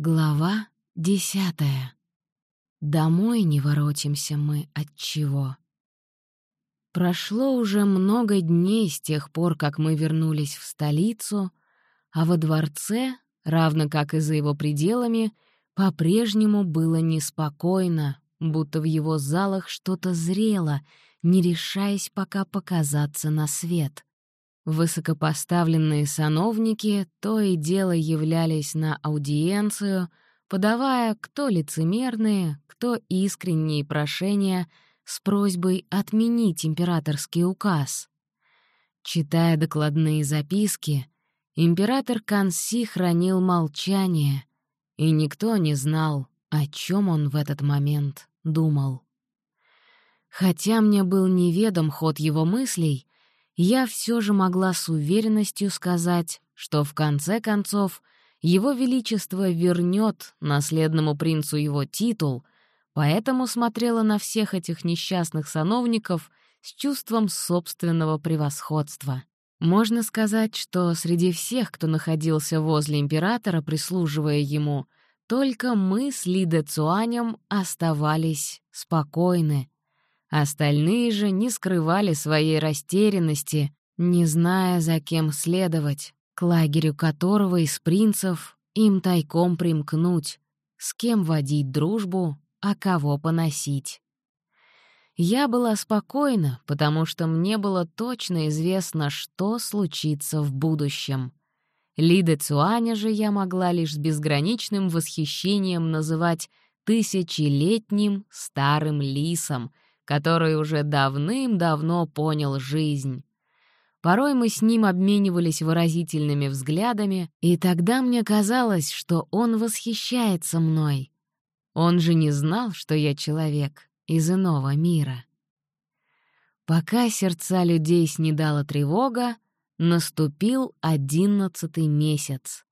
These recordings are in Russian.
Глава десятая. Домой не воротимся мы от чего. Прошло уже много дней с тех пор, как мы вернулись в столицу, а во дворце, равно как и за его пределами, по-прежнему было неспокойно, будто в его залах что-то зрело, не решаясь пока показаться на свет. Высокопоставленные сановники то и дело являлись на аудиенцию, подавая кто лицемерные, кто искренние прошения с просьбой отменить императорский указ. Читая докладные записки, император Канси хранил молчание, и никто не знал, о чем он в этот момент думал. Хотя мне был неведом ход его мыслей, я все же могла с уверенностью сказать, что в конце концов его Величество вернет наследному принцу его титул, поэтому смотрела на всех этих несчастных сановников с чувством собственного превосходства. Можно сказать, что среди всех, кто находился возле императора, прислуживая ему, только мы с Лиде Цуанем оставались спокойны, Остальные же не скрывали своей растерянности, не зная, за кем следовать, к лагерю которого из принцев им тайком примкнуть, с кем водить дружбу, а кого поносить. Я была спокойна, потому что мне было точно известно, что случится в будущем. Лида Цуаня же я могла лишь с безграничным восхищением называть тысячелетним старым лисом — который уже давным-давно понял жизнь. Порой мы с ним обменивались выразительными взглядами, и тогда мне казалось, что он восхищается мной. Он же не знал, что я человек из иного мира. Пока сердца людей снедала тревога, наступил одиннадцатый месяц.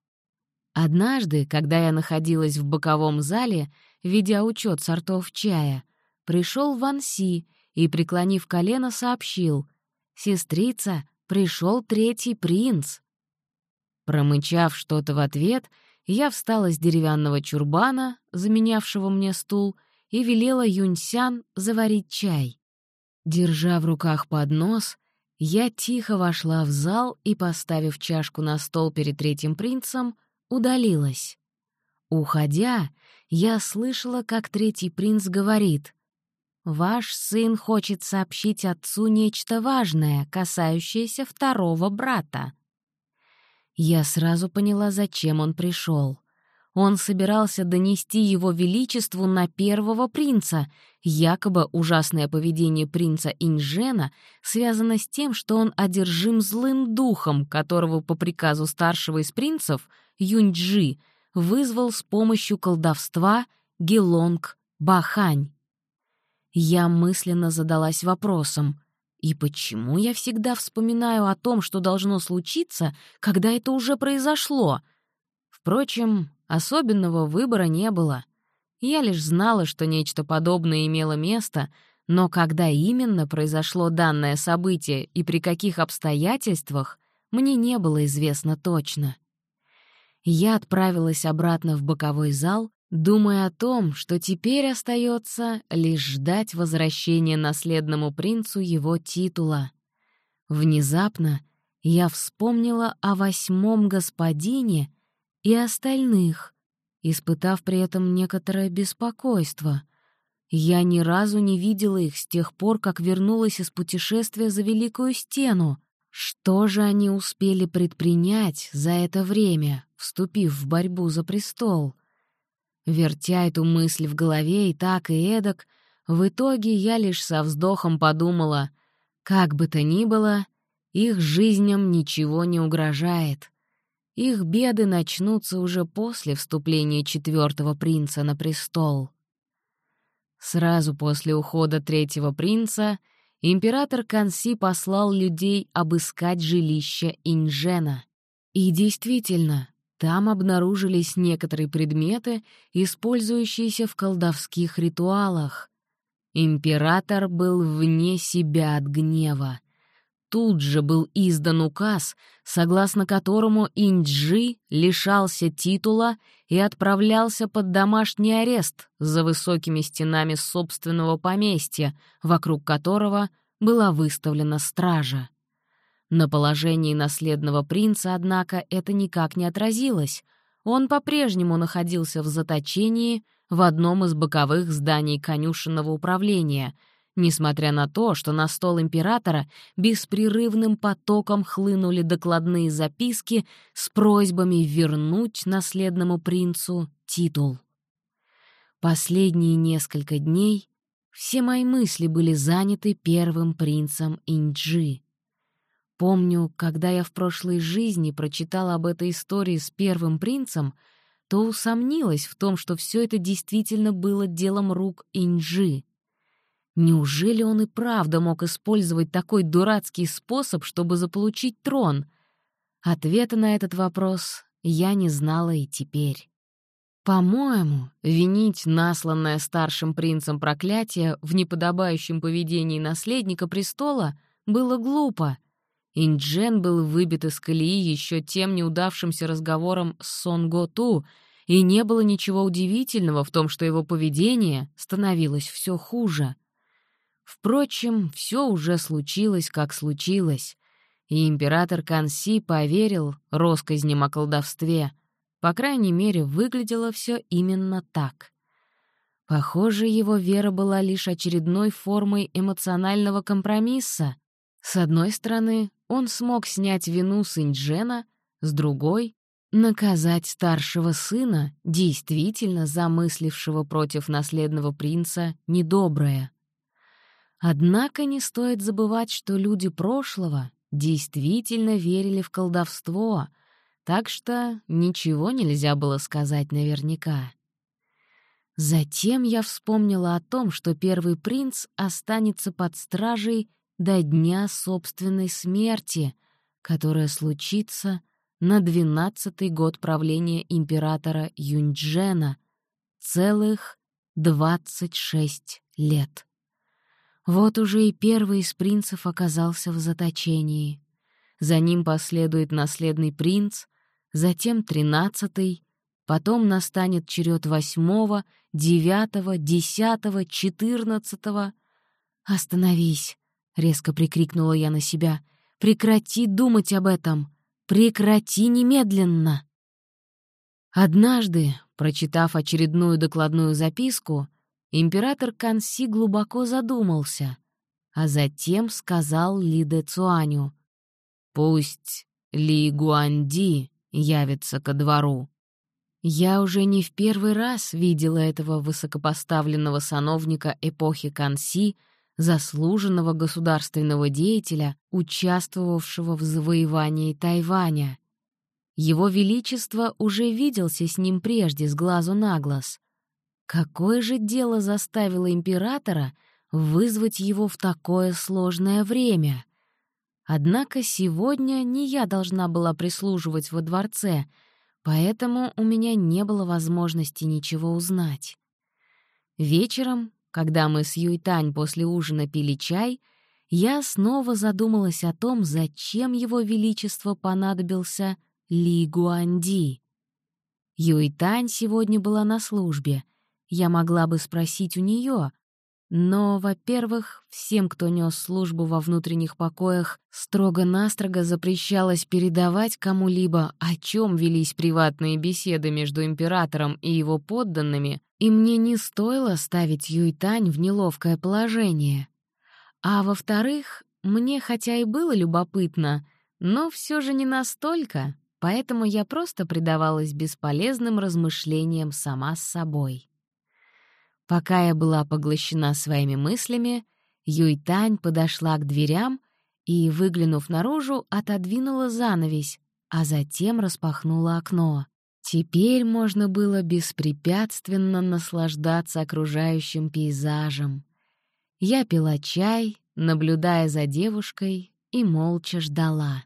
Однажды, когда я находилась в боковом зале, ведя учет сортов чая, пришел Ванси и, преклонив колено, сообщил «Сестрица, пришел третий принц». Промычав что-то в ответ, я встала с деревянного чурбана, заменявшего мне стул, и велела Юньсян заварить чай. Держа в руках поднос, я тихо вошла в зал и, поставив чашку на стол перед третьим принцем, удалилась. Уходя, я слышала, как третий принц говорит Ваш сын хочет сообщить отцу нечто важное, касающееся второго брата. Я сразу поняла, зачем он пришел. Он собирался донести его величеству на первого принца. Якобы ужасное поведение принца Инжена связано с тем, что он одержим злым духом, которого по приказу старшего из принцев, Юньджи, вызвал с помощью колдовства Гелонг Бахань. Я мысленно задалась вопросом, и почему я всегда вспоминаю о том, что должно случиться, когда это уже произошло? Впрочем, особенного выбора не было. Я лишь знала, что нечто подобное имело место, но когда именно произошло данное событие и при каких обстоятельствах, мне не было известно точно. Я отправилась обратно в боковой зал, думая о том, что теперь остается лишь ждать возвращения наследному принцу его титула. Внезапно я вспомнила о восьмом господине и остальных, испытав при этом некоторое беспокойство. Я ни разу не видела их с тех пор, как вернулась из путешествия за Великую Стену. Что же они успели предпринять за это время, вступив в борьбу за престол — Вертя эту мысль в голове и так, и эдак, в итоге я лишь со вздохом подумала, как бы то ни было, их жизням ничего не угрожает. Их беды начнутся уже после вступления четвертого принца на престол. Сразу после ухода третьего принца император Канси послал людей обыскать жилище Инжена. И действительно, там обнаружились некоторые предметы, использующиеся в колдовских ритуалах. Император был вне себя от гнева. тут же был издан указ, согласно которому Инджи лишался титула и отправлялся под домашний арест за высокими стенами собственного поместья, вокруг которого была выставлена стража. На положении наследного принца, однако, это никак не отразилось. Он по-прежнему находился в заточении в одном из боковых зданий конюшенного управления — несмотря на то, что на стол императора беспрерывным потоком хлынули докладные записки с просьбами вернуть наследному принцу титул. Последние несколько дней все мои мысли были заняты первым принцем Инджи. Помню, когда я в прошлой жизни прочитала об этой истории с первым принцем, то усомнилась в том, что все это действительно было делом рук Инджи — Неужели он и правда мог использовать такой дурацкий способ, чтобы заполучить трон? Ответа на этот вопрос я не знала и теперь. По-моему, винить насланное старшим принцем проклятие в неподобающем поведении наследника престола было глупо. Инджен был выбит из колеи еще тем неудавшимся разговором с Сонготу, и не было ничего удивительного в том, что его поведение становилось все хуже — Впрочем, все уже случилось, как случилось, и император Канси поверил россказням о колдовстве. По крайней мере, выглядело все именно так. Похоже, его вера была лишь очередной формой эмоционального компромисса. С одной стороны, он смог снять вину с Инджена, с другой — наказать старшего сына, действительно замыслившего против наследного принца недоброе. Однако не стоит забывать, что люди прошлого действительно верили в колдовство, так что ничего нельзя было сказать наверняка. Затем я вспомнила о том, что первый принц останется под стражей до дня собственной смерти, которая случится на двенадцатый год правления императора Юньчжена, целых двадцать шесть лет. Вот уже и первый из принцев оказался в заточении. За ним последует наследный принц, затем тринадцатый, потом настанет черед восьмого, девятого, десятого, четырнадцатого. «Остановись!» — резко прикрикнула я на себя. «Прекрати думать об этом! Прекрати немедленно!» Однажды, прочитав очередную докладную записку, Император Канси глубоко задумался, а затем сказал Ли Де Цуаню, «Пусть Ли Гуанди явится ко двору». Я уже не в первый раз видела этого высокопоставленного сановника эпохи Канси, заслуженного государственного деятеля, участвовавшего в завоевании Тайваня. Его Величество уже виделся с ним прежде с глазу на глаз. Какое же дело заставило императора вызвать его в такое сложное время? Однако сегодня не я должна была прислуживать во дворце, поэтому у меня не было возможности ничего узнать. Вечером, когда мы с Юйтань после ужина пили чай, я снова задумалась о том, зачем его величество понадобился Ли Гуанди. Юйтань сегодня была на службе — я могла бы спросить у нее, но, во-первых, всем, кто нес службу во внутренних покоях, строго-настрого запрещалось передавать кому-либо, о чем велись приватные беседы между императором и его подданными, и мне не стоило ставить Юйтань в неловкое положение. А во-вторых, мне хотя и было любопытно, но все же не настолько, поэтому я просто предавалась бесполезным размышлениям сама с собой. Пока я была поглощена своими мыслями, Юйтань подошла к дверям и, выглянув наружу, отодвинула занавесь, а затем распахнула окно. Теперь можно было беспрепятственно наслаждаться окружающим пейзажем. Я пила чай, наблюдая за девушкой, и молча ждала.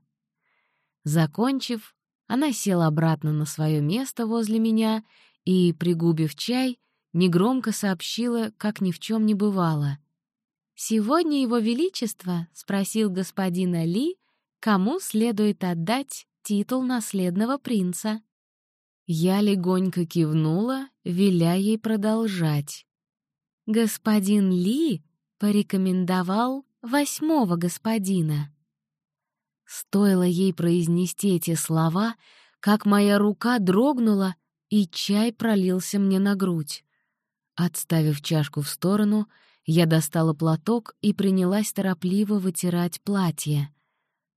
Закончив, она села обратно на свое место возле меня и, пригубив чай, негромко сообщила, как ни в чем не бывало. Сегодня Его Величество спросил господина Ли, кому следует отдать титул наследного принца. Я легонько кивнула, веля ей продолжать. Господин Ли порекомендовал восьмого господина. Стоило ей произнести эти слова, как моя рука дрогнула, и чай пролился мне на грудь. Отставив чашку в сторону, я достала платок и принялась торопливо вытирать платье.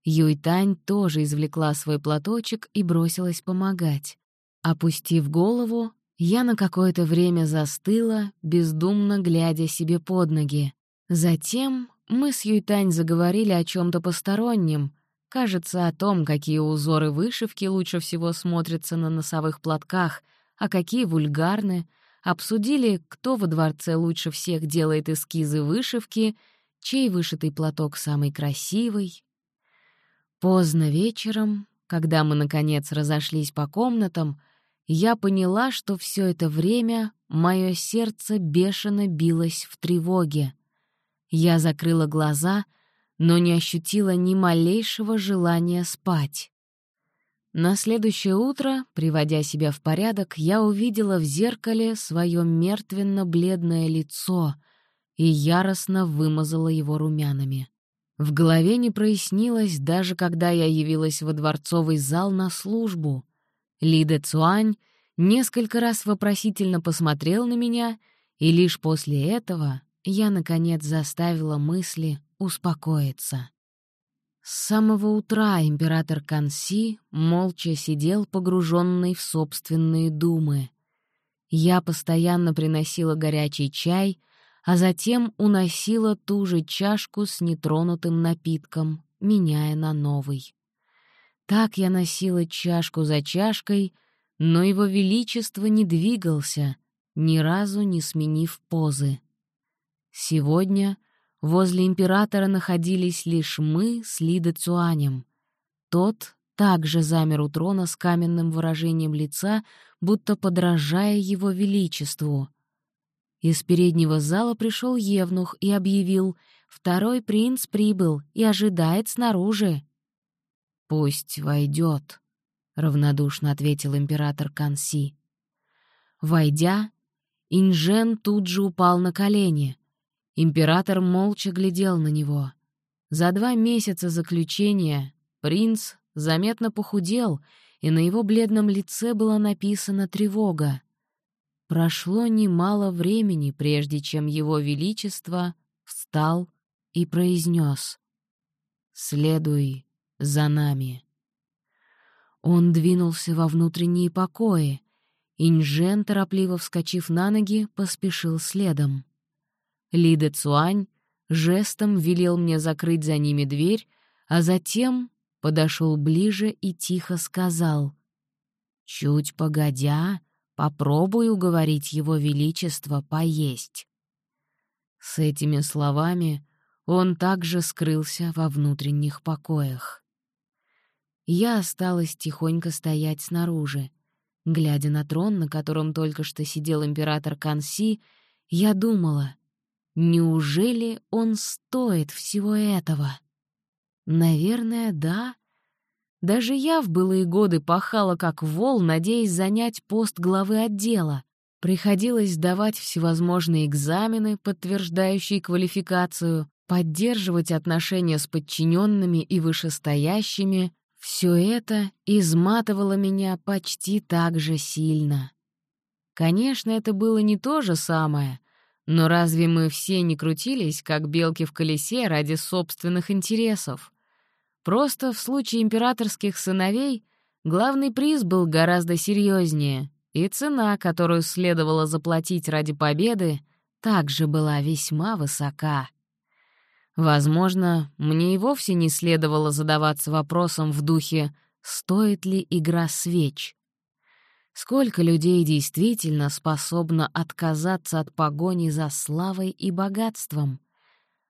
Юйтань тоже извлекла свой платочек и бросилась помогать. Опустив голову, я на какое-то время застыла, бездумно глядя себе под ноги. Затем мы с Юйтань заговорили о чем то постороннем, кажется, о том, какие узоры вышивки лучше всего смотрятся на носовых платках, а какие вульгарны — обсудили, кто во дворце лучше всех делает эскизы вышивки, чей вышитый платок самый красивый. Поздно вечером, когда мы, наконец, разошлись по комнатам, я поняла, что все это время мое сердце бешено билось в тревоге. Я закрыла глаза, но не ощутила ни малейшего желания спать. На следующее утро, приводя себя в порядок, я увидела в зеркале свое мертвенно-бледное лицо и яростно вымазала его румянами. В голове не прояснилось, даже когда я явилась во дворцовый зал на службу. Лида Цуань несколько раз вопросительно посмотрел на меня, и лишь после этого я, наконец, заставила мысли успокоиться. С самого утра император Канси молча сидел, погруженный в собственные думы. Я постоянно приносила горячий чай, а затем уносила ту же чашку с нетронутым напитком, меняя на новый. Так я носила чашку за чашкой, но его величество не двигался, ни разу не сменив позы. Сегодня — Возле императора находились лишь мы с Лидо Цуанем. Тот также замер у трона с каменным выражением лица, будто подражая его величеству. Из переднего зала пришел Евнух и объявил «Второй принц прибыл и ожидает снаружи». «Пусть войдет», — равнодушно ответил император Канси. Войдя, Инжен тут же упал на колени — Император молча глядел на него. За два месяца заключения принц заметно похудел, и на его бледном лице была написана тревога. Прошло немало времени, прежде чем его величество встал и произнес «Следуй за нами». Он двинулся во внутренние покои. Инжен, торопливо вскочив на ноги, поспешил следом. Лида Цуань жестом велел мне закрыть за ними дверь, а затем подошел ближе и тихо сказал «Чуть погодя, попробуй уговорить его величество поесть». С этими словами он также скрылся во внутренних покоях. Я осталась тихонько стоять снаружи. Глядя на трон, на котором только что сидел император Канси, я думала, Неужели он стоит всего этого? Наверное, да. Даже я в былые годы пахала как вол, надеясь занять пост главы отдела. Приходилось сдавать всевозможные экзамены, подтверждающие квалификацию, поддерживать отношения с подчиненными и вышестоящими. Все это изматывало меня почти так же сильно. Конечно, это было не то же самое, но разве мы все не крутились, как белки в колесе, ради собственных интересов? Просто в случае императорских сыновей главный приз был гораздо серьезнее, и цена, которую следовало заплатить ради победы, также была весьма высока. Возможно, мне и вовсе не следовало задаваться вопросом в духе «стоит ли игра свеч?», Сколько людей действительно способно отказаться от погони за славой и богатством?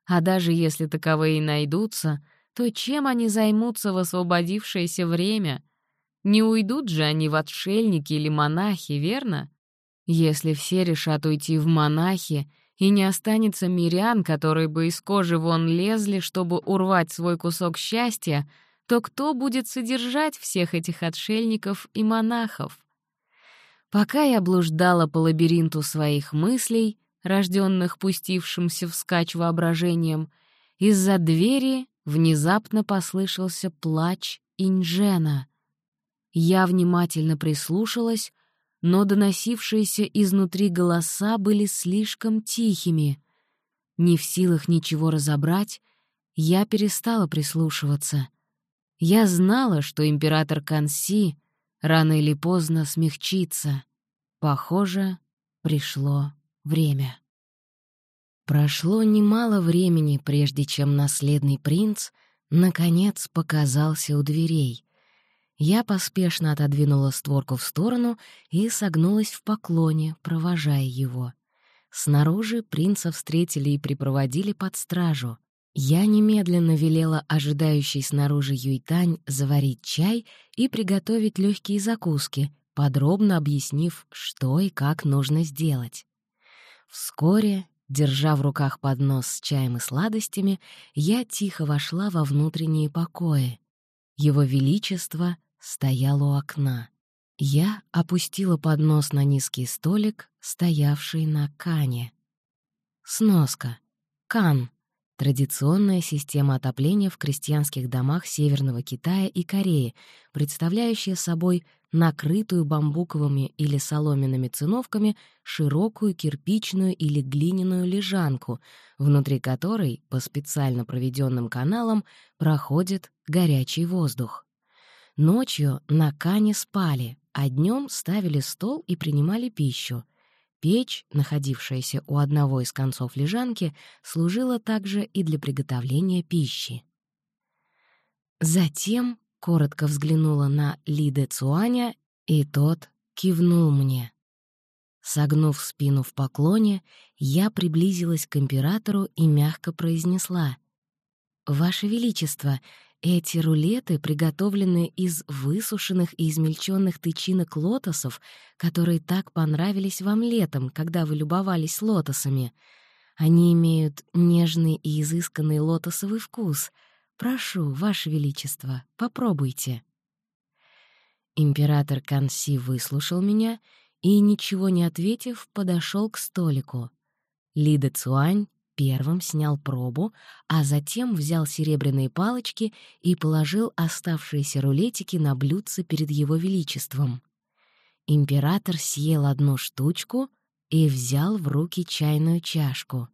А даже если таковые найдутся, то чем они займутся в освободившееся время? Не уйдут же они в отшельники или монахи, верно? Если все решат уйти в монахи, и не останется мирян, которые бы из кожи вон лезли, чтобы урвать свой кусок счастья, то кто будет содержать всех этих отшельников и монахов? Пока я блуждала по лабиринту своих мыслей, рожденных пустившимся вскачь воображением, из-за двери внезапно послышался плач Инжена. Я внимательно прислушалась, но доносившиеся изнутри голоса были слишком тихими. Не в силах ничего разобрать, я перестала прислушиваться. Я знала, что император Канси рано или поздно смягчится. Похоже, пришло время. Прошло немало времени, прежде чем наследный принц наконец показался у дверей. Я поспешно отодвинула створку в сторону и согнулась в поклоне, провожая его. Снаружи принца встретили и припроводили под стражу. Я немедленно велела ожидающей снаружи Юйтань заварить чай и приготовить легкие закуски, подробно объяснив, что и как нужно сделать. Вскоре, держа в руках поднос с чаем и сладостями, я тихо вошла во внутренние покои. Его Величество стоял у окна. Я опустила поднос на низкий столик, стоявший на кане. Сноска. Кан Традиционная система отопления в крестьянских домах Северного Китая и Кореи, представляющая собой накрытую бамбуковыми или соломенными циновками широкую кирпичную или глиняную лежанку, внутри которой по специально проведенным каналам проходит горячий воздух. Ночью на кане спали, а днем ставили стол и принимали пищу — Печь, находившаяся у одного из концов лежанки, служила также и для приготовления пищи. Затем коротко взглянула на Лиде Цуаня, и тот кивнул мне. Согнув спину в поклоне, я приблизилась к императору и мягко произнесла. «Ваше Величество, эти рулеты приготовлены из высушенных и измельченных тычинок лотосов, которые так понравились вам летом, когда вы любовались лотосами. Они имеют нежный и изысканный лотосовый вкус. Прошу, Ваше Величество, попробуйте. Император Канси выслушал меня и, ничего не ответив, подошел к столику. Лида Цуань Первым снял пробу, а затем взял серебряные палочки и положил оставшиеся рулетики на блюдце перед его величеством. Император съел одну штучку и взял в руки чайную чашку.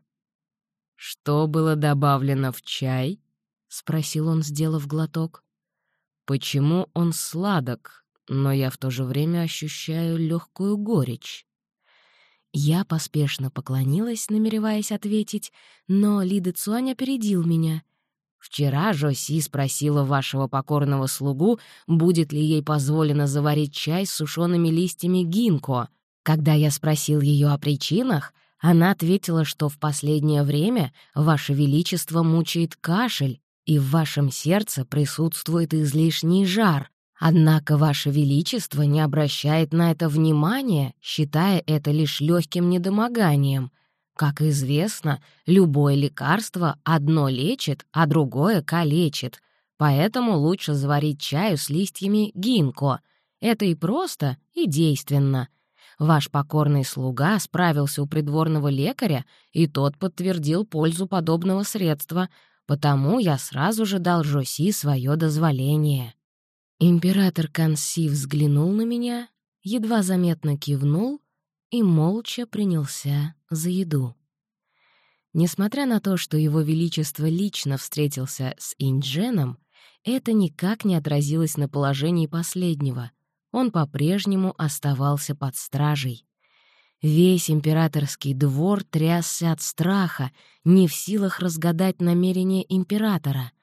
«Что было добавлено в чай?» — спросил он, сделав глоток. «Почему он сладок, но я в то же время ощущаю легкую горечь?» Я поспешно поклонилась, намереваясь ответить, но Лида Цуань опередил меня. «Вчера Жоси спросила вашего покорного слугу, будет ли ей позволено заварить чай с сушеными листьями гинко. Когда я спросил ее о причинах, она ответила, что в последнее время Ваше Величество мучает кашель, и в вашем сердце присутствует излишний жар, Однако Ваше Величество не обращает на это внимания, считая это лишь легким недомоганием. Как известно, любое лекарство одно лечит, а другое калечит, поэтому лучше заварить чаю с листьями гинко. Это и просто, и действенно. Ваш покорный слуга справился у придворного лекаря, и тот подтвердил пользу подобного средства, потому я сразу же дал Жоси свое дозволение. Император Канси взглянул на меня, едва заметно кивнул и молча принялся за еду. Несмотря на то, что его величество лично встретился с Индженом, это никак не отразилось на положении последнего. Он по-прежнему оставался под стражей. Весь императорский двор трясся от страха, не в силах разгадать намерения императора —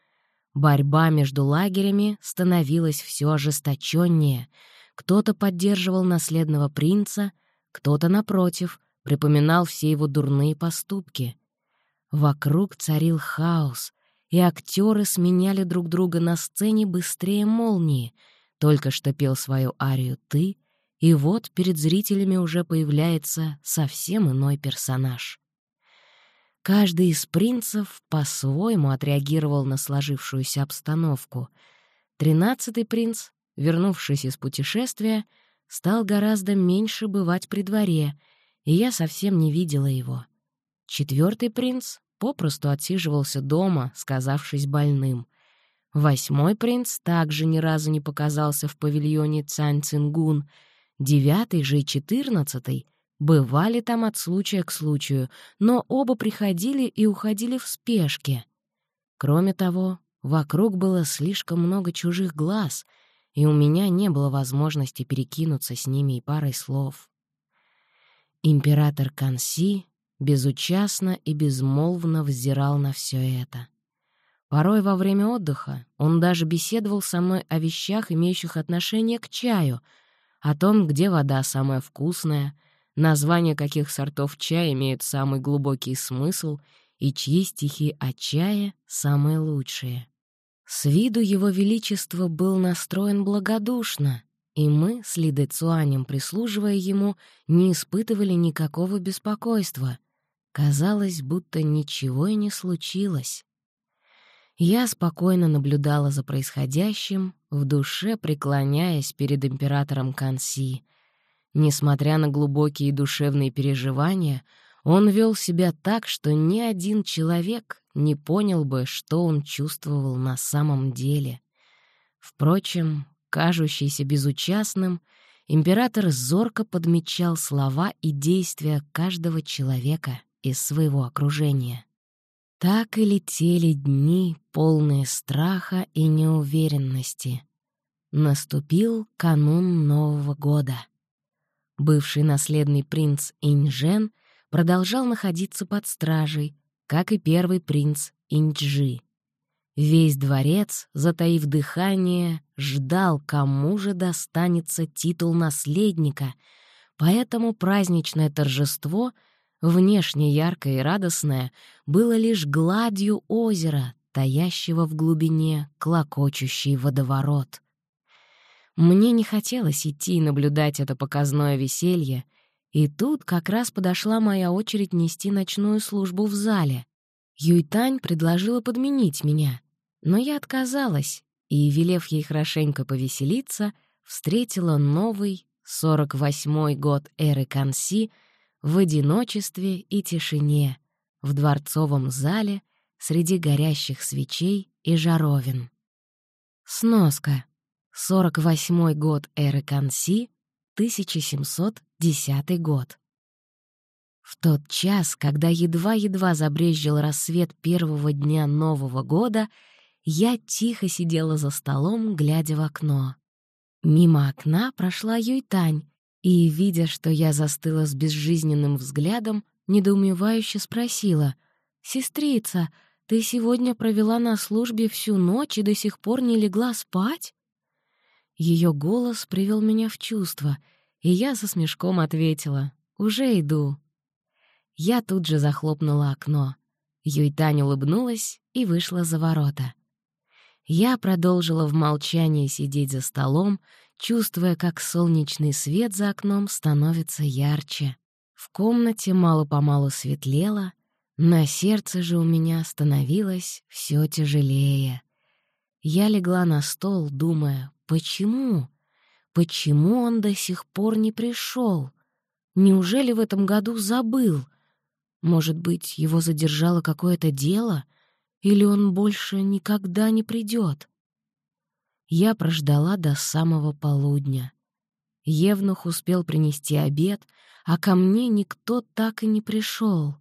Борьба между лагерями становилась все ожесточеннее. Кто-то поддерживал наследного принца, кто-то, напротив, припоминал все его дурные поступки. Вокруг царил хаос, и актеры сменяли друг друга на сцене быстрее молнии. Только что пел свою арию «Ты», и вот перед зрителями уже появляется совсем иной персонаж. Каждый из принцев по-своему отреагировал на сложившуюся обстановку. Тринадцатый принц, вернувшись из путешествия, стал гораздо меньше бывать при дворе, и я совсем не видела его. Четвертый принц попросту отсиживался дома, сказавшись больным. Восьмой принц также ни разу не показался в павильоне Цань Цингун. Девятый же и четырнадцатый бывали там от случая к случаю, но оба приходили и уходили в спешке. Кроме того, вокруг было слишком много чужих глаз, и у меня не было возможности перекинуться с ними и парой слов. Император Канси безучастно и безмолвно взирал на все это. Порой во время отдыха он даже беседовал со мной о вещах, имеющих отношение к чаю, о том, где вода самая вкусная, названия каких сортов чая имеют самый глубокий смысл и чьи стихи о чае самые лучшие. С виду его величество был настроен благодушно, и мы с Лидой Цуанем, прислуживая ему, не испытывали никакого беспокойства. Казалось, будто ничего и не случилось. Я спокойно наблюдала за происходящим, в душе преклоняясь перед императором Канси. Несмотря на глубокие душевные переживания, он вел себя так, что ни один человек не понял бы, что он чувствовал на самом деле. Впрочем, кажущийся безучастным, император зорко подмечал слова и действия каждого человека из своего окружения. Так и летели дни, полные страха и неуверенности. Наступил канун Нового года. Бывший наследный принц Иньжен продолжал находиться под стражей, как и первый принц Иньчжи. Весь дворец, затаив дыхание, ждал, кому же достанется титул наследника, поэтому праздничное торжество — внешне яркое и радостное, было лишь гладью озера, таящего в глубине клокочущий водоворот. Мне не хотелось идти и наблюдать это показное веселье, и тут как раз подошла моя очередь нести ночную службу в зале. Юйтань предложила подменить меня, но я отказалась и, велев ей хорошенько повеселиться, встретила новый, 48-й год эры Канси — в одиночестве и тишине, в дворцовом зале, среди горящих свечей и жаровин. Сноска. 48 год эры Канси, 1710 год. В тот час, когда едва-едва забрезжил рассвет первого дня Нового года, я тихо сидела за столом, глядя в окно. Мимо окна прошла Юйтань, и, видя, что я застыла с безжизненным взглядом, недоумевающе спросила, «Сестрица, ты сегодня провела на службе всю ночь и до сих пор не легла спать?» Ее голос привел меня в чувство, и я со смешком ответила, «Уже иду». Я тут же захлопнула окно. Юйтань улыбнулась и вышла за ворота. Я продолжила в молчании сидеть за столом, чувствуя, как солнечный свет за окном становится ярче. В комнате мало-помалу светлело, на сердце же у меня становилось все тяжелее. Я легла на стол, думая, почему? Почему он до сих пор не пришел? Неужели в этом году забыл? Может быть, его задержало какое-то дело? Или он больше никогда не придет? я прождала до самого полудня. Евнух успел принести обед, а ко мне никто так и не пришел.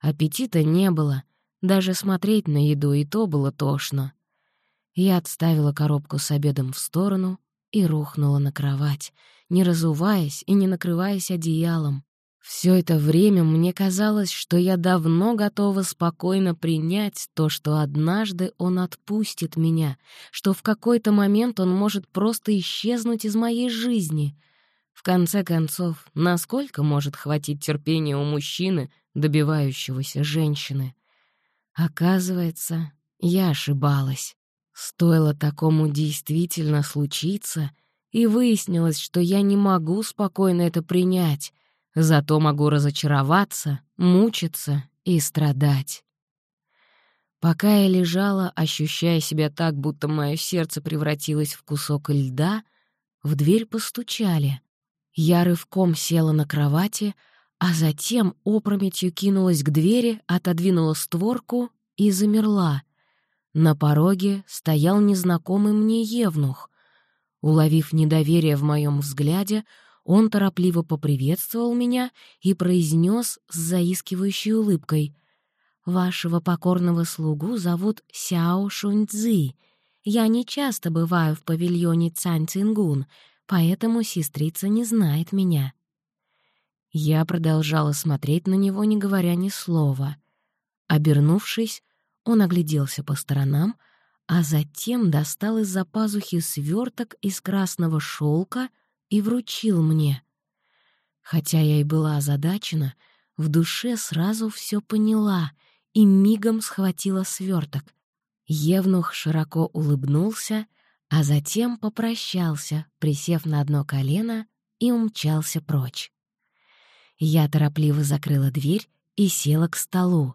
Аппетита не было, даже смотреть на еду и то было тошно. Я отставила коробку с обедом в сторону и рухнула на кровать, не разуваясь и не накрываясь одеялом. Все это время мне казалось, что я давно готова спокойно принять то, что однажды он отпустит меня, что в какой-то момент он может просто исчезнуть из моей жизни. В конце концов, насколько может хватить терпения у мужчины, добивающегося женщины? Оказывается, я ошибалась. Стоило такому действительно случиться, и выяснилось, что я не могу спокойно это принять — Зато могу разочароваться, мучиться и страдать. Пока я лежала, ощущая себя так, будто мое сердце превратилось в кусок льда, в дверь постучали. Я рывком села на кровати, а затем опрометью кинулась к двери, отодвинула створку и замерла. На пороге стоял незнакомый мне евнух. Уловив недоверие в моем взгляде, он торопливо поприветствовал меня и произнес с заискивающей улыбкой — Вашего покорного слугу зовут Сяо Шуньцзы. Я не часто бываю в павильоне Цань Цингун, поэтому сестрица не знает меня». Я продолжала смотреть на него, не говоря ни слова. Обернувшись, он огляделся по сторонам, а затем достал из-за пазухи сверток из красного шелка и вручил мне. Хотя я и была озадачена, в душе сразу все поняла — и мигом схватила сверток. Евнух широко улыбнулся, а затем попрощался, присев на одно колено, и умчался прочь. Я торопливо закрыла дверь и села к столу.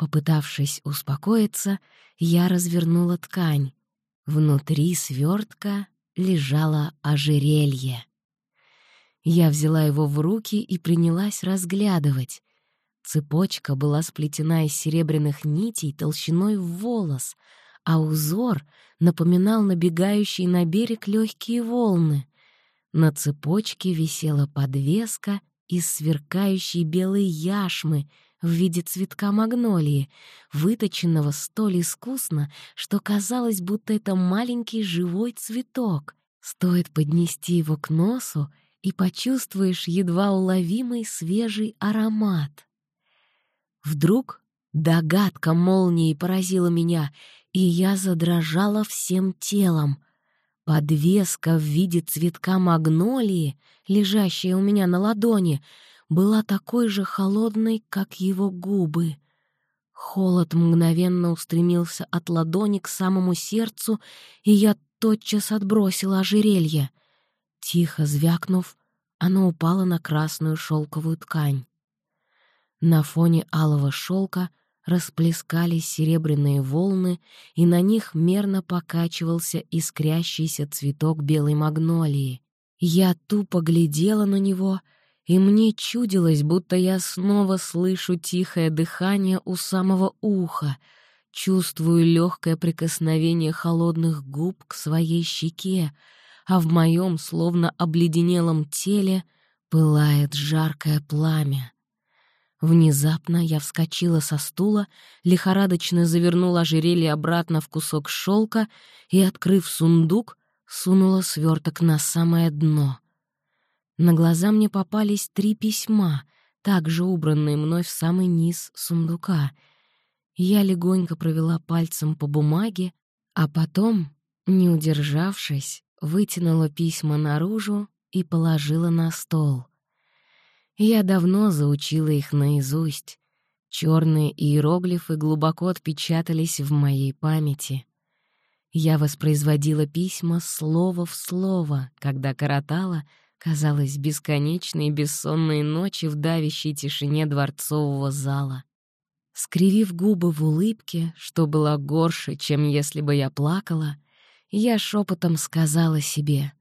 Попытавшись успокоиться, я развернула ткань. Внутри свертка лежало ожерелье. Я взяла его в руки и принялась разглядывать. Цепочка была сплетена из серебряных нитей толщиной в волос, а узор напоминал набегающие на берег легкие волны. На цепочке висела подвеска из сверкающей белой яшмы в виде цветка магнолии, выточенного столь искусно, что казалось, будто это маленький живой цветок. Стоит поднести его к носу, и почувствуешь едва уловимый свежий аромат. Вдруг догадка молнии поразила меня, и я задрожала всем телом. Подвеска в виде цветка магнолии, лежащая у меня на ладони, была такой же холодной, как его губы. Холод мгновенно устремился от ладони к самому сердцу, и я тотчас отбросила ожерелье. Тихо звякнув, оно упало на красную шелковую ткань. На фоне алого шелка расплескались серебряные волны, и на них мерно покачивался искрящийся цветок белой магнолии. Я тупо глядела на него, и мне чудилось, будто я снова слышу тихое дыхание у самого уха, чувствую легкое прикосновение холодных губ к своей щеке, а в моем словно обледенелом теле пылает жаркое пламя. Внезапно я вскочила со стула, лихорадочно завернула ожерелье обратно в кусок шелка и, открыв сундук, сунула сверток на самое дно. На глаза мне попались три письма, также убранные мной в самый низ сундука. Я легонько провела пальцем по бумаге, а потом, не удержавшись, вытянула письма наружу и положила на стол. Я давно заучила их наизусть. Черные иероглифы глубоко отпечатались в моей памяти. Я воспроизводила письма слово в слово, когда коротала, казалось, бесконечные бессонные ночи в давящей тишине дворцового зала. Скривив губы в улыбке, что было горше, чем если бы я плакала, я шепотом сказала себе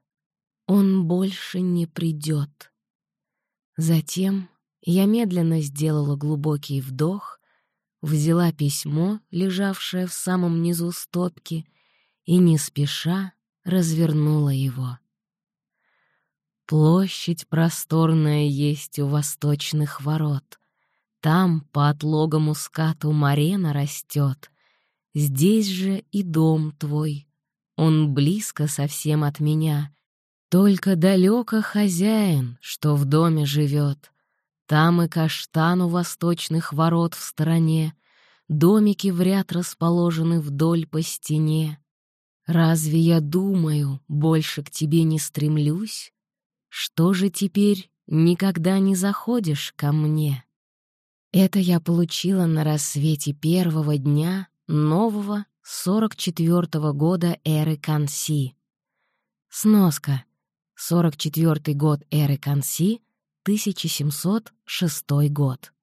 «Он больше не придет». Затем я медленно сделала глубокий вдох, взяла письмо, лежавшее в самом низу стопки, и не спеша развернула его. Площадь просторная есть у восточных ворот. Там по отлогому скату марена растет. Здесь же и дом твой. Он близко совсем от меня, только далеко хозяин, что в доме живет. Там и каштан у восточных ворот в стороне, Домики в ряд расположены вдоль по стене. Разве я думаю, больше к тебе не стремлюсь? Что же теперь никогда не заходишь ко мне? Это я получила на рассвете первого дня нового 44-го года эры Канси. Сноска. 44 год эры Канси, 1706 год.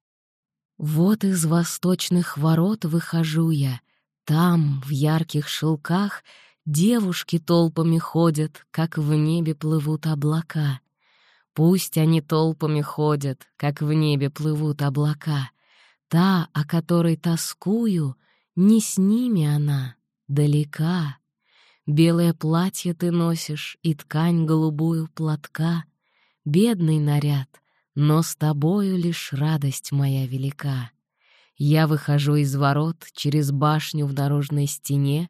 Вот из восточных ворот выхожу я. Там, в ярких шелках, девушки толпами ходят, как в небе плывут облака. Пусть они толпами ходят, как в небе плывут облака. Та, о которой тоскую, не с ними она, далека. Белое платье ты носишь и ткань голубую платка. Бедный наряд, но с тобою лишь радость моя велика. Я выхожу из ворот через башню в дорожной стене.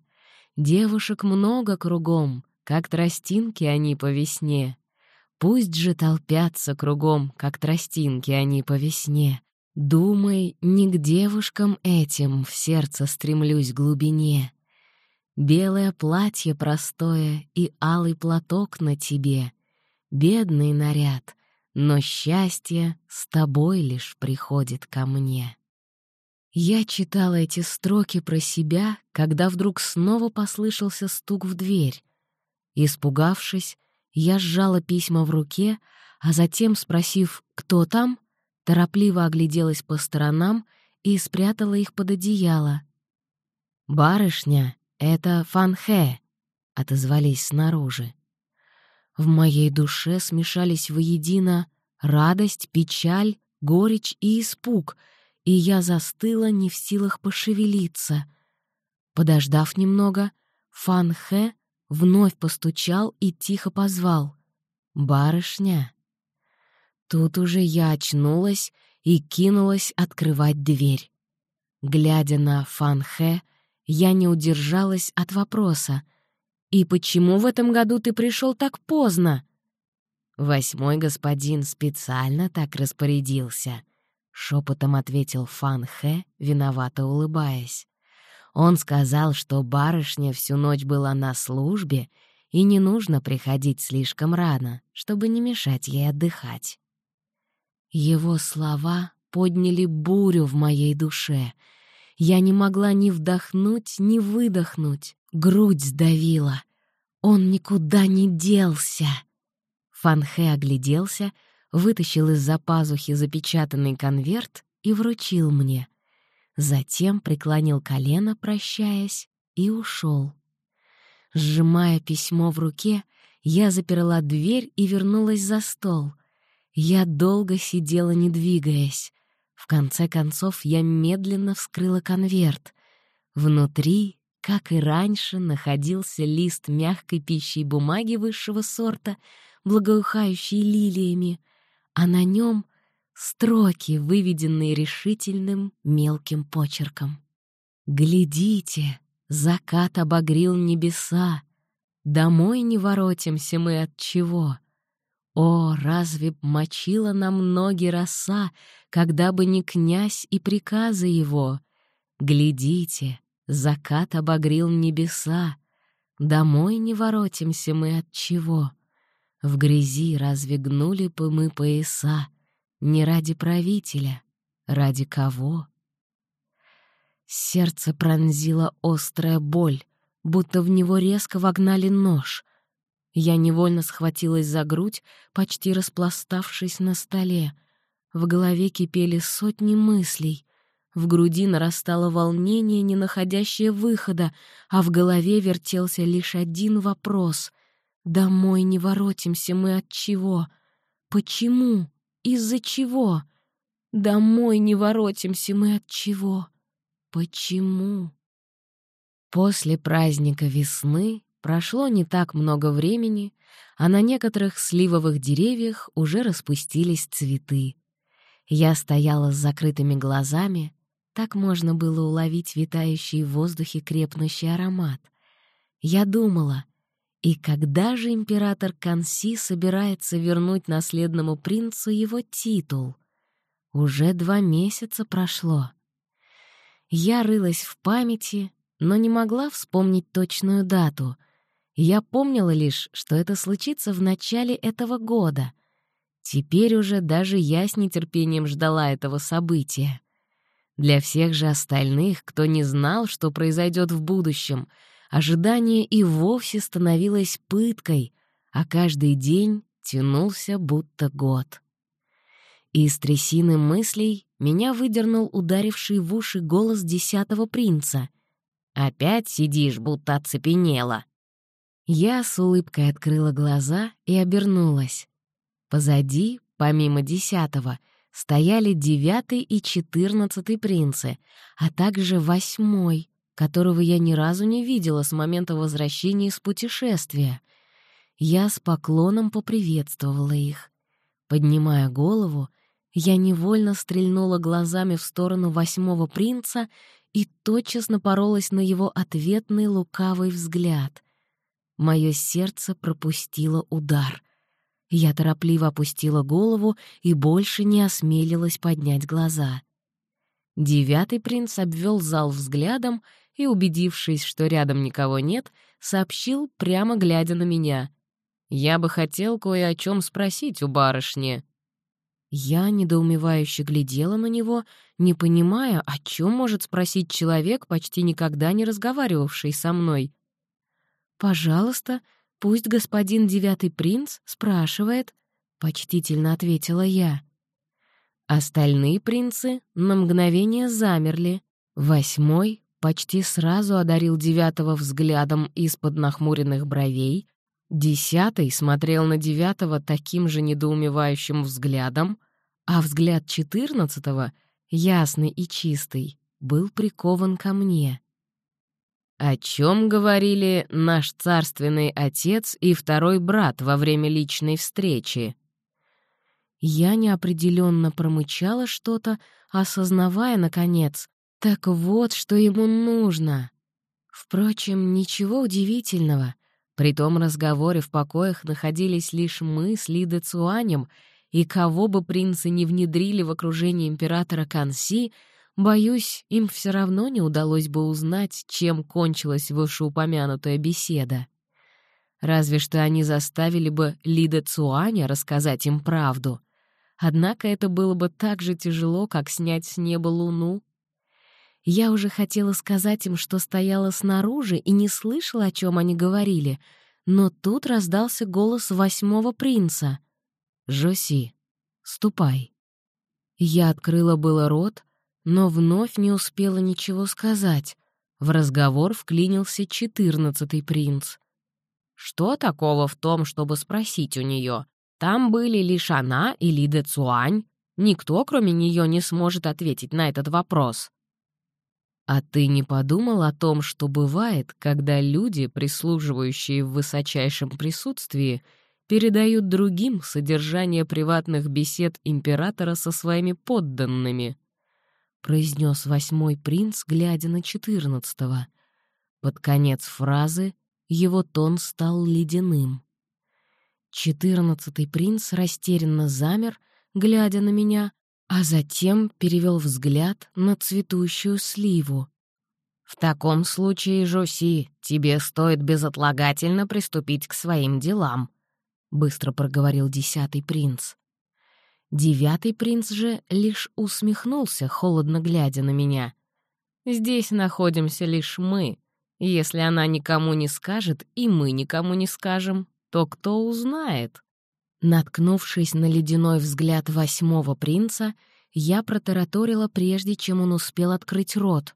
Девушек много кругом, как тростинки они по весне. Пусть же толпятся кругом, как тростинки они по весне. Думай, не к девушкам этим в сердце стремлюсь глубине. Белое платье простое и алый платок на тебе. Бедный наряд, но счастье с тобой лишь приходит ко мне. Я читала эти строки про себя, когда вдруг снова послышался стук в дверь. Испугавшись, я сжала письма в руке, а затем, спросив «Кто там?», торопливо огляделась по сторонам и спрятала их под одеяло. «Барышня, это Фанхэ», — отозвались снаружи. В моей душе смешались воедино радость, печаль, горечь и испуг, и я застыла не в силах пошевелиться. Подождав немного, Фанхэ вновь постучал и тихо позвал. «Барышня». Тут уже я очнулась и кинулась открывать дверь. Глядя на Фанхэ, я не удержалась от вопроса. «И почему в этом году ты пришел так поздно?» «Восьмой господин специально так распорядился», — шепотом ответил Фанхэ, виновато улыбаясь. Он сказал, что барышня всю ночь была на службе, и не нужно приходить слишком рано, чтобы не мешать ей отдыхать. Его слова подняли бурю в моей душе. Я не могла ни вдохнуть, ни выдохнуть. Грудь сдавила. Он никуда не делся. Фанхэ огляделся, вытащил из-за пазухи запечатанный конверт и вручил мне. Затем преклонил колено, прощаясь, и ушел. Сжимая письмо в руке, я заперла дверь и вернулась за стол. Я долго сидела, не двигаясь. В конце концов я медленно вскрыла конверт. Внутри, как и раньше, находился лист мягкой пищей бумаги высшего сорта, благоухающий лилиями, а на нем — Строки, выведенные решительным мелким почерком. «Глядите, закат обогрил небеса, Домой не воротимся мы от чего. О, разве б мочила нам ноги роса, Когда бы не князь и приказы его? Глядите, закат обогрил небеса, Домой не воротимся мы от чего. В грязи разве гнули бы мы пояса, не ради правителя, ради кого? Сердце пронзила острая боль, будто в него резко вогнали нож. Я невольно схватилась за грудь, почти распластавшись на столе. В голове кипели сотни мыслей. В груди нарастало волнение, не находящее выхода, а в голове вертелся лишь один вопрос. «Домой не воротимся мы от чего? Почему?» Из-за чего? Домой не воротимся мы от чего? Почему? После праздника весны прошло не так много времени, а на некоторых сливовых деревьях уже распустились цветы. Я стояла с закрытыми глазами, так можно было уловить витающий в воздухе крепнущий аромат. Я думала — и когда же император Канси собирается вернуть наследному принцу его титул? Уже два месяца прошло. Я рылась в памяти, но не могла вспомнить точную дату. Я помнила лишь, что это случится в начале этого года. Теперь уже даже я с нетерпением ждала этого события. Для всех же остальных, кто не знал, что произойдет в будущем — ожидание и вовсе становилось пыткой, а каждый день тянулся будто год. Из трясины мыслей меня выдернул ударивший в уши голос десятого принца. «Опять сидишь, будто оцепенела». Я с улыбкой открыла глаза и обернулась. Позади, помимо десятого, стояли девятый и четырнадцатый принцы, а также восьмой, которого я ни разу не видела с момента возвращения из путешествия. Я с поклоном поприветствовала их. Поднимая голову, я невольно стрельнула глазами в сторону восьмого принца и тотчас напоролась на его ответный лукавый взгляд. Мое сердце пропустило удар. Я торопливо опустила голову и больше не осмелилась поднять глаза. Девятый принц обвел зал взглядом и, убедившись, что рядом никого нет, сообщил, прямо глядя на меня. «Я бы хотел кое о чем спросить у барышни». Я недоумевающе глядела на него, не понимая, о чем может спросить человек, почти никогда не разговаривавший со мной. «Пожалуйста, пусть господин девятый принц спрашивает», — почтительно ответила я. Остальные принцы на мгновение замерли. Восьмой почти сразу одарил девятого взглядом из-под нахмуренных бровей, десятый смотрел на девятого таким же недоумевающим взглядом, а взгляд четырнадцатого, ясный и чистый, был прикован ко мне. О чем говорили наш царственный отец и второй брат во время личной встречи? Я неопределенно промычала что-то, осознавая, наконец, так вот, что ему нужно. Впрочем, ничего удивительного. При том разговоре в покоях находились лишь мы с Лидой Цуанем, и кого бы принцы не внедрили в окружение императора Канси, боюсь, им все равно не удалось бы узнать, чем кончилась вышеупомянутая беседа. Разве что они заставили бы Лида Цуаня рассказать им правду. Однако это было бы так же тяжело, как снять с неба луну я уже хотела сказать им, что стояла снаружи и не слышала, о чем они говорили, но тут раздался голос восьмого принца. «Жоси, ступай». Я открыла было рот, но вновь не успела ничего сказать. В разговор вклинился четырнадцатый принц. «Что такого в том, чтобы спросить у нее? Там были лишь она и Лида Цуань. Никто, кроме нее, не сможет ответить на этот вопрос». А ты не подумал о том, что бывает, когда люди, прислуживающие в высочайшем присутствии, передают другим содержание приватных бесед императора со своими подданными? произнес восьмой принц, глядя на четырнадцатого. Под конец фразы его тон стал ледяным. Четырнадцатый принц растерянно замер, глядя на меня, а затем перевел взгляд на цветущую сливу. «В таком случае, Жоси, тебе стоит безотлагательно приступить к своим делам», — быстро проговорил десятый принц. Девятый принц же лишь усмехнулся, холодно глядя на меня. «Здесь находимся лишь мы. Если она никому не скажет, и мы никому не скажем, то кто узнает?» Наткнувшись на ледяной взгляд восьмого принца, я протараторила, прежде чем он успел открыть рот.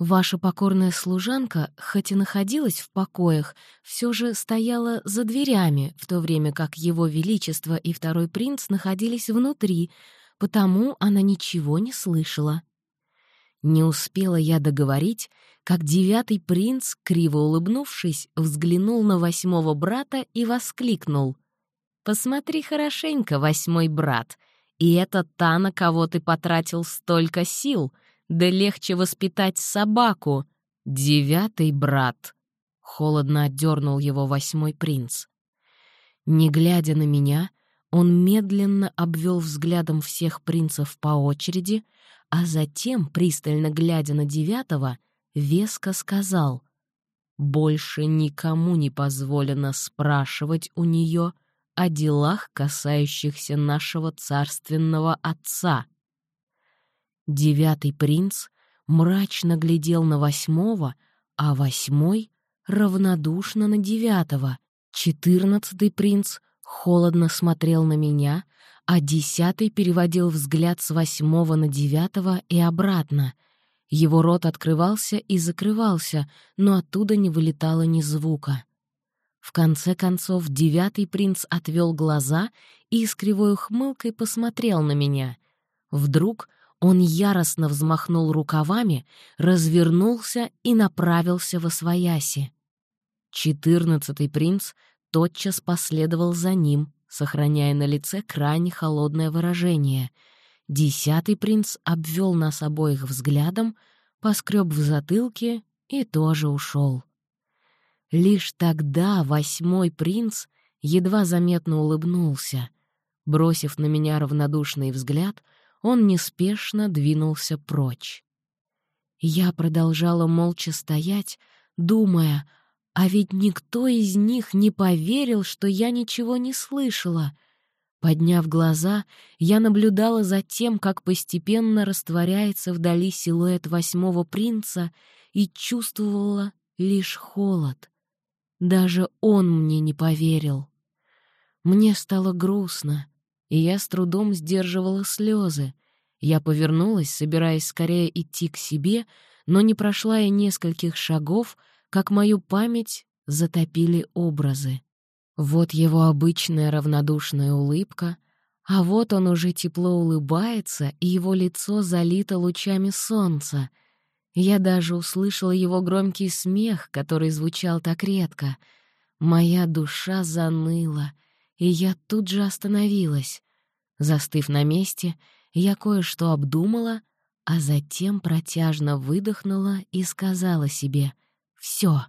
Ваша покорная служанка, хоть и находилась в покоях, все же стояла за дверями, в то время как его величество и второй принц находились внутри, потому она ничего не слышала. Не успела я договорить, как девятый принц, криво улыбнувшись, взглянул на восьмого брата и воскликнул — Посмотри хорошенько, восьмой брат. И это та, на кого ты потратил столько сил. Да легче воспитать собаку. Девятый брат. Холодно отдернул его восьмой принц. Не глядя на меня, он медленно обвел взглядом всех принцев по очереди, а затем, пристально глядя на девятого, веско сказал — больше никому не позволено спрашивать у нее о делах, касающихся нашего царственного отца. Девятый принц мрачно глядел на восьмого, а восьмой — равнодушно на девятого. Четырнадцатый принц холодно смотрел на меня, а десятый переводил взгляд с восьмого на девятого и обратно. Его рот открывался и закрывался, но оттуда не вылетало ни звука. В конце концов девятый принц отвел глаза и с кривой ухмылкой посмотрел на меня. Вдруг он яростно взмахнул рукавами, развернулся и направился во свояси. Четырнадцатый принц тотчас последовал за ним, сохраняя на лице крайне холодное выражение. Десятый принц обвел нас обоих взглядом, поскреб в затылке и тоже ушел. Лишь тогда восьмой принц едва заметно улыбнулся. Бросив на меня равнодушный взгляд, он неспешно двинулся прочь. Я продолжала молча стоять, думая, а ведь никто из них не поверил, что я ничего не слышала. Подняв глаза, я наблюдала за тем, как постепенно растворяется вдали силуэт восьмого принца и чувствовала лишь холод. Даже он мне не поверил. Мне стало грустно, и я с трудом сдерживала слезы. Я повернулась, собираясь скорее идти к себе, но не прошла я нескольких шагов, как мою память затопили образы. Вот его обычная равнодушная улыбка, а вот он уже тепло улыбается, и его лицо залито лучами солнца. Я даже услышала его громкий смех, который звучал так редко. Моя душа заныла, и я тут же остановилась. Застыв на месте, я кое-что обдумала, а затем протяжно выдохнула и сказала себе — все,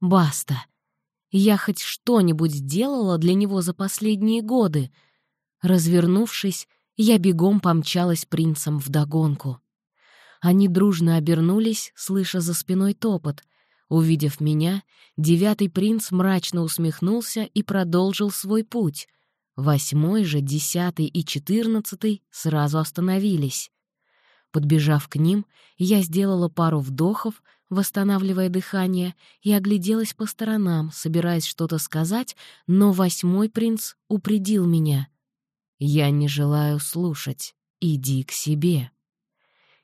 баста. Я хоть что-нибудь сделала для него за последние годы. Развернувшись, я бегом помчалась принцем вдогонку. Они дружно обернулись, слыша за спиной топот. Увидев меня, девятый принц мрачно усмехнулся и продолжил свой путь. Восьмой же, десятый и четырнадцатый сразу остановились. Подбежав к ним, я сделала пару вдохов, восстанавливая дыхание, и огляделась по сторонам, собираясь что-то сказать, но восьмой принц упредил меня. «Я не желаю слушать. Иди к себе».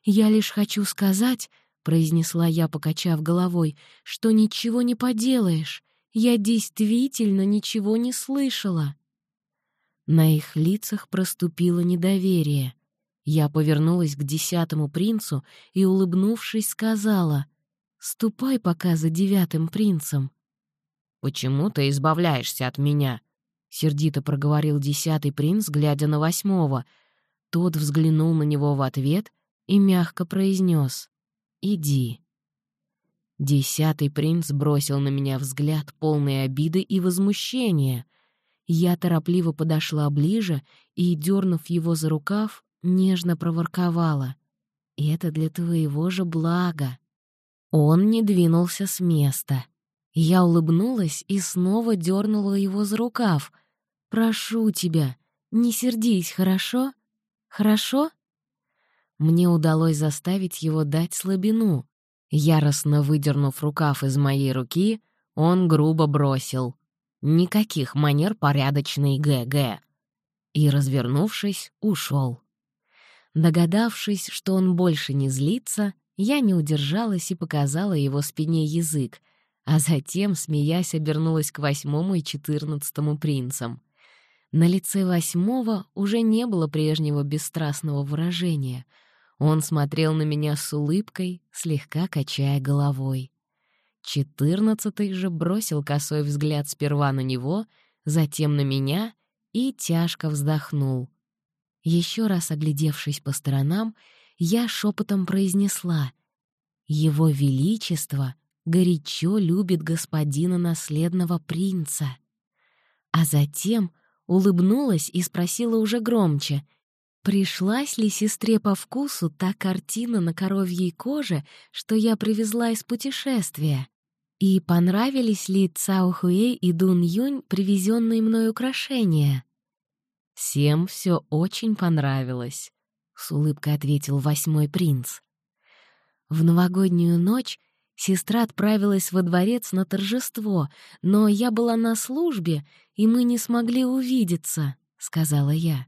«Я лишь хочу сказать», — произнесла я, покачав головой, «что ничего не поделаешь. Я действительно ничего не слышала». На их лицах проступило недоверие. Я повернулась к десятому принцу и, улыбнувшись, сказала, «Ступай пока за девятым принцем». «Почему ты избавляешься от меня?» — сердито проговорил десятый принц, глядя на восьмого. Тот взглянул на него в ответ и мягко произнес «Иди». Десятый принц бросил на меня взгляд полной обиды и возмущения. Я торопливо подошла ближе и, дернув его за рукав, нежно проворковала. «И это для твоего же блага». Он не двинулся с места. Я улыбнулась и снова дернула его за рукав. «Прошу тебя, не сердись, хорошо? Хорошо?» Мне удалось заставить его дать слабину. Яростно выдернув рукав из моей руки, он грубо бросил. «Никаких манер порядочной ГГ!» И, развернувшись, ушел. Догадавшись, что он больше не злится, я не удержалась и показала его спине язык, а затем, смеясь, обернулась к восьмому и четырнадцатому принцам. На лице восьмого уже не было прежнего бесстрастного выражения. Он смотрел на меня с улыбкой, слегка качая головой. Четырнадцатый же бросил косой взгляд сперва на него, затем на меня и тяжко вздохнул. Еще раз оглядевшись по сторонам, я шепотом произнесла «Его Величество горячо любит господина наследного принца». А затем улыбнулась и спросила уже громче «Пришлась ли сестре по вкусу та картина на коровьей коже, что я привезла из путешествия?» И понравились ли Цао Хуэй и Дун Юнь привезенные мной украшения? «Всем все очень понравилось», — с улыбкой ответил восьмой принц. В новогоднюю ночь сестра отправилась во дворец на торжество, но я была на службе, и мы не смогли увидеться, — сказала я.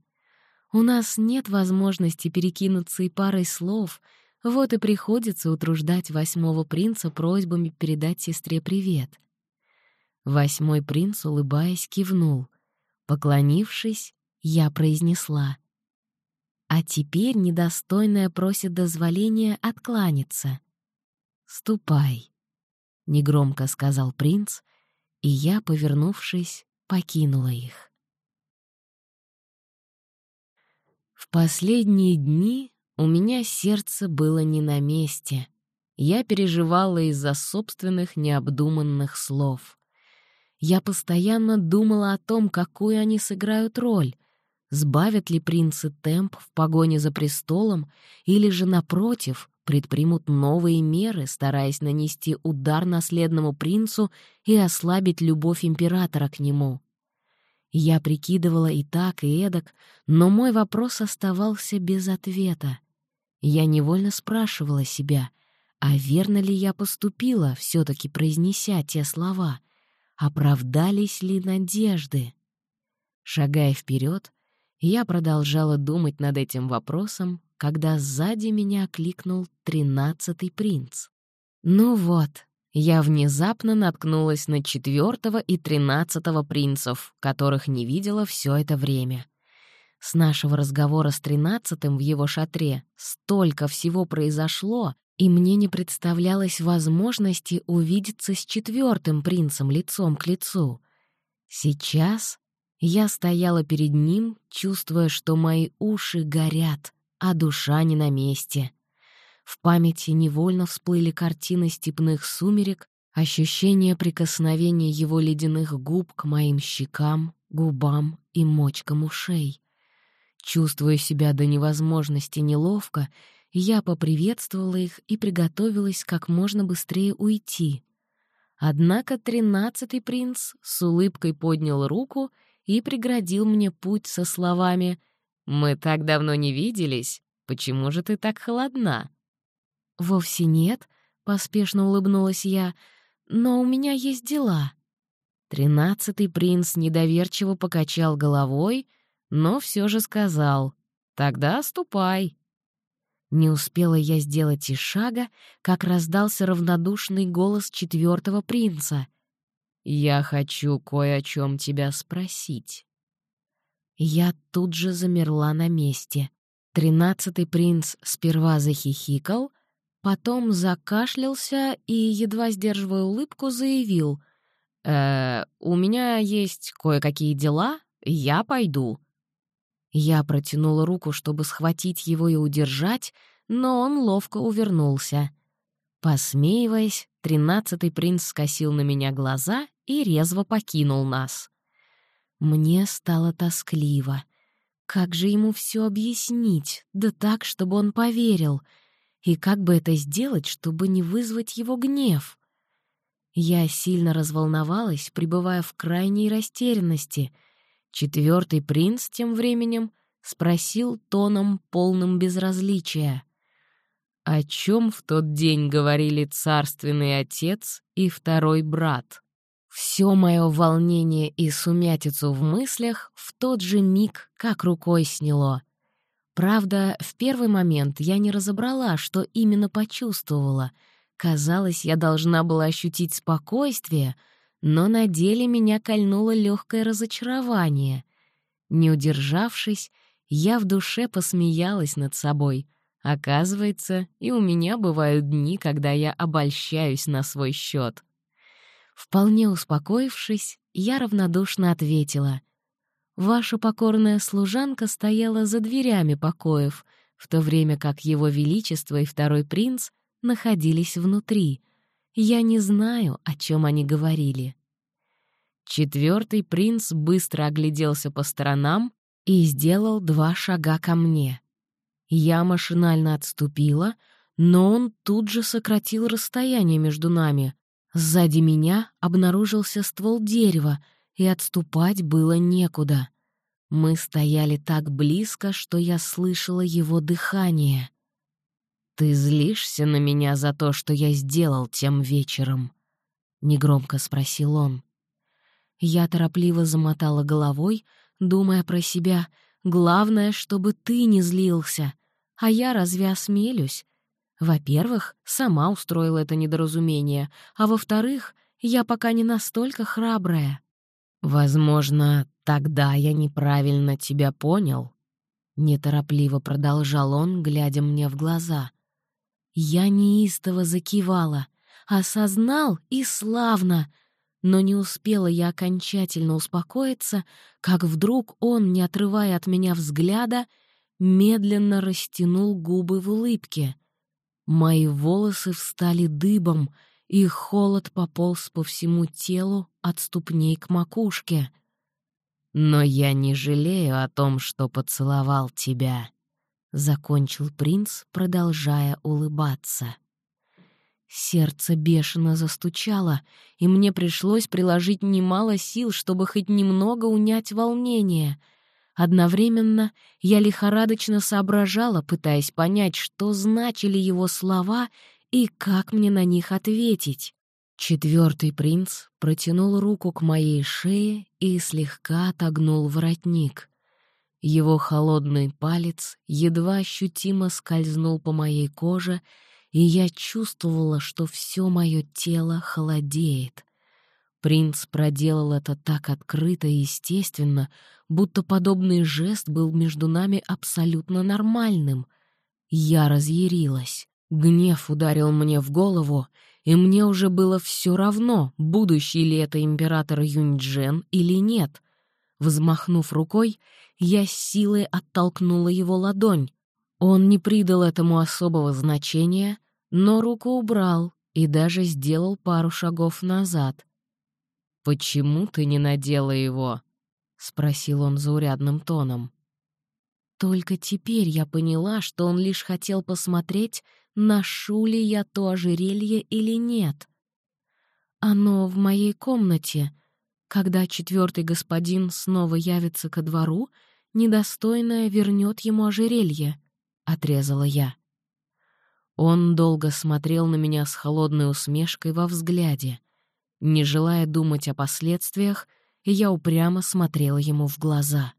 У нас нет возможности перекинуться и парой слов, вот и приходится утруждать восьмого принца просьбами передать сестре привет. Восьмой принц, улыбаясь, кивнул. Поклонившись, я произнесла. «А теперь недостойная просит дозволения откланяться». «Ступай», — негромко сказал принц, и я, повернувшись, покинула их. Последние дни у меня сердце было не на месте. Я переживала из-за собственных необдуманных слов. Я постоянно думала о том, какую они сыграют роль. Сбавят ли принцы темп в погоне за престолом, или же, напротив, предпримут новые меры, стараясь нанести удар наследному принцу и ослабить любовь императора к нему. Я прикидывала и так, и эдак, но мой вопрос оставался без ответа. Я невольно спрашивала себя, а верно ли я поступила, все таки произнеся те слова? Оправдались ли надежды? Шагая вперед, я продолжала думать над этим вопросом, когда сзади меня окликнул тринадцатый принц. Ну вот, я внезапно наткнулась на четвертого и тринадцатого принцев, которых не видела все это время. С нашего разговора с тринадцатым в его шатре столько всего произошло, и мне не представлялось возможности увидеться с четвертым принцем лицом к лицу. Сейчас я стояла перед ним, чувствуя, что мои уши горят, а душа не на месте. В памяти невольно всплыли картины степных сумерек, ощущение прикосновения его ледяных губ к моим щекам, губам и мочкам ушей. Чувствуя себя до невозможности неловко, я поприветствовала их и приготовилась как можно быстрее уйти. Однако тринадцатый принц с улыбкой поднял руку и преградил мне путь со словами «Мы так давно не виделись, почему же ты так холодна?» «Вовсе нет», — поспешно улыбнулась я, — «но у меня есть дела». Тринадцатый принц недоверчиво покачал головой, но все же сказал «Тогда ступай». Не успела я сделать и шага, как раздался равнодушный голос четвертого принца. «Я хочу кое о чем тебя спросить». Я тут же замерла на месте. Тринадцатый принц сперва захихикал, Потом закашлялся и, едва сдерживая улыбку, заявил. «Э, «У меня есть кое-какие дела, я пойду». Я протянула руку, чтобы схватить его и удержать, но он ловко увернулся. Посмеиваясь, тринадцатый принц скосил на меня глаза и резво покинул нас. Мне стало тоскливо. Как же ему все объяснить, да так, чтобы он поверил — и как бы это сделать, чтобы не вызвать его гнев? Я сильно разволновалась, пребывая в крайней растерянности. Четвертый принц тем временем спросил тоном полным безразличия. О чем в тот день говорили царственный отец и второй брат? Все мое волнение и сумятицу в мыслях в тот же миг как рукой сняло. Правда, в первый момент я не разобрала, что именно почувствовала. Казалось, я должна была ощутить спокойствие, но на деле меня кольнуло легкое разочарование. Не удержавшись, я в душе посмеялась над собой. Оказывается, и у меня бывают дни, когда я обольщаюсь на свой счет. Вполне успокоившись, я равнодушно ответила. Ваша покорная служанка стояла за дверями покоев, в то время как его величество и второй принц находились внутри. Я не знаю, о чем они говорили. Четвертый принц быстро огляделся по сторонам и сделал два шага ко мне. Я машинально отступила, но он тут же сократил расстояние между нами. Сзади меня обнаружился ствол дерева — и отступать было некуда. Мы стояли так близко, что я слышала его дыхание. «Ты злишься на меня за то, что я сделал тем вечером?» — негромко спросил он. Я торопливо замотала головой, думая про себя, Главное, чтобы ты не злился. А я разве осмелюсь? Во-первых, сама устроила это недоразумение, а во-вторых, я пока не настолько храбрая. Возможно, тогда я неправильно тебя понял. Неторопливо продолжал он, глядя мне в глаза. Я неистово закивала. Осознал и славно. Но не успела я окончательно успокоиться, как вдруг он, не отрывая от меня взгляда, медленно растянул губы в улыбке. Мои волосы встали дыбом, и холод пополз по всему телу от ступней к макушке. «Но я не жалею о том, что поцеловал тебя», — закончил принц, продолжая улыбаться. Сердце бешено застучало, и мне пришлось приложить немало сил, чтобы хоть немного унять волнение. Одновременно я лихорадочно соображала, пытаясь понять, что значили его слова и как мне на них ответить. Четвертый принц протянул руку к моей шее и слегка отогнул воротник. Его холодный палец едва ощутимо скользнул по моей коже, и я чувствовала, что все мое тело холодеет. Принц проделал это так открыто и естественно, будто подобный жест был между нами абсолютно нормальным. Я разъярилась. Гнев ударил мне в голову, и мне уже было все равно, будущий ли это император Юньчжен или нет. Взмахнув рукой, я силой оттолкнула его ладонь. Он не придал этому особого значения, но руку убрал и даже сделал пару шагов назад. «Почему ты не надела его?» — спросил он заурядным тоном. Только теперь я поняла, что он лишь хотел посмотреть, ношу ли я то ожерелье или нет. Оно в моей комнате. Когда четвертый господин снова явится ко двору, недостойная вернет ему ожерелье, — отрезала я. Он долго смотрел на меня с холодной усмешкой во взгляде. Не желая думать о последствиях, я упрямо смотрела ему в глаза.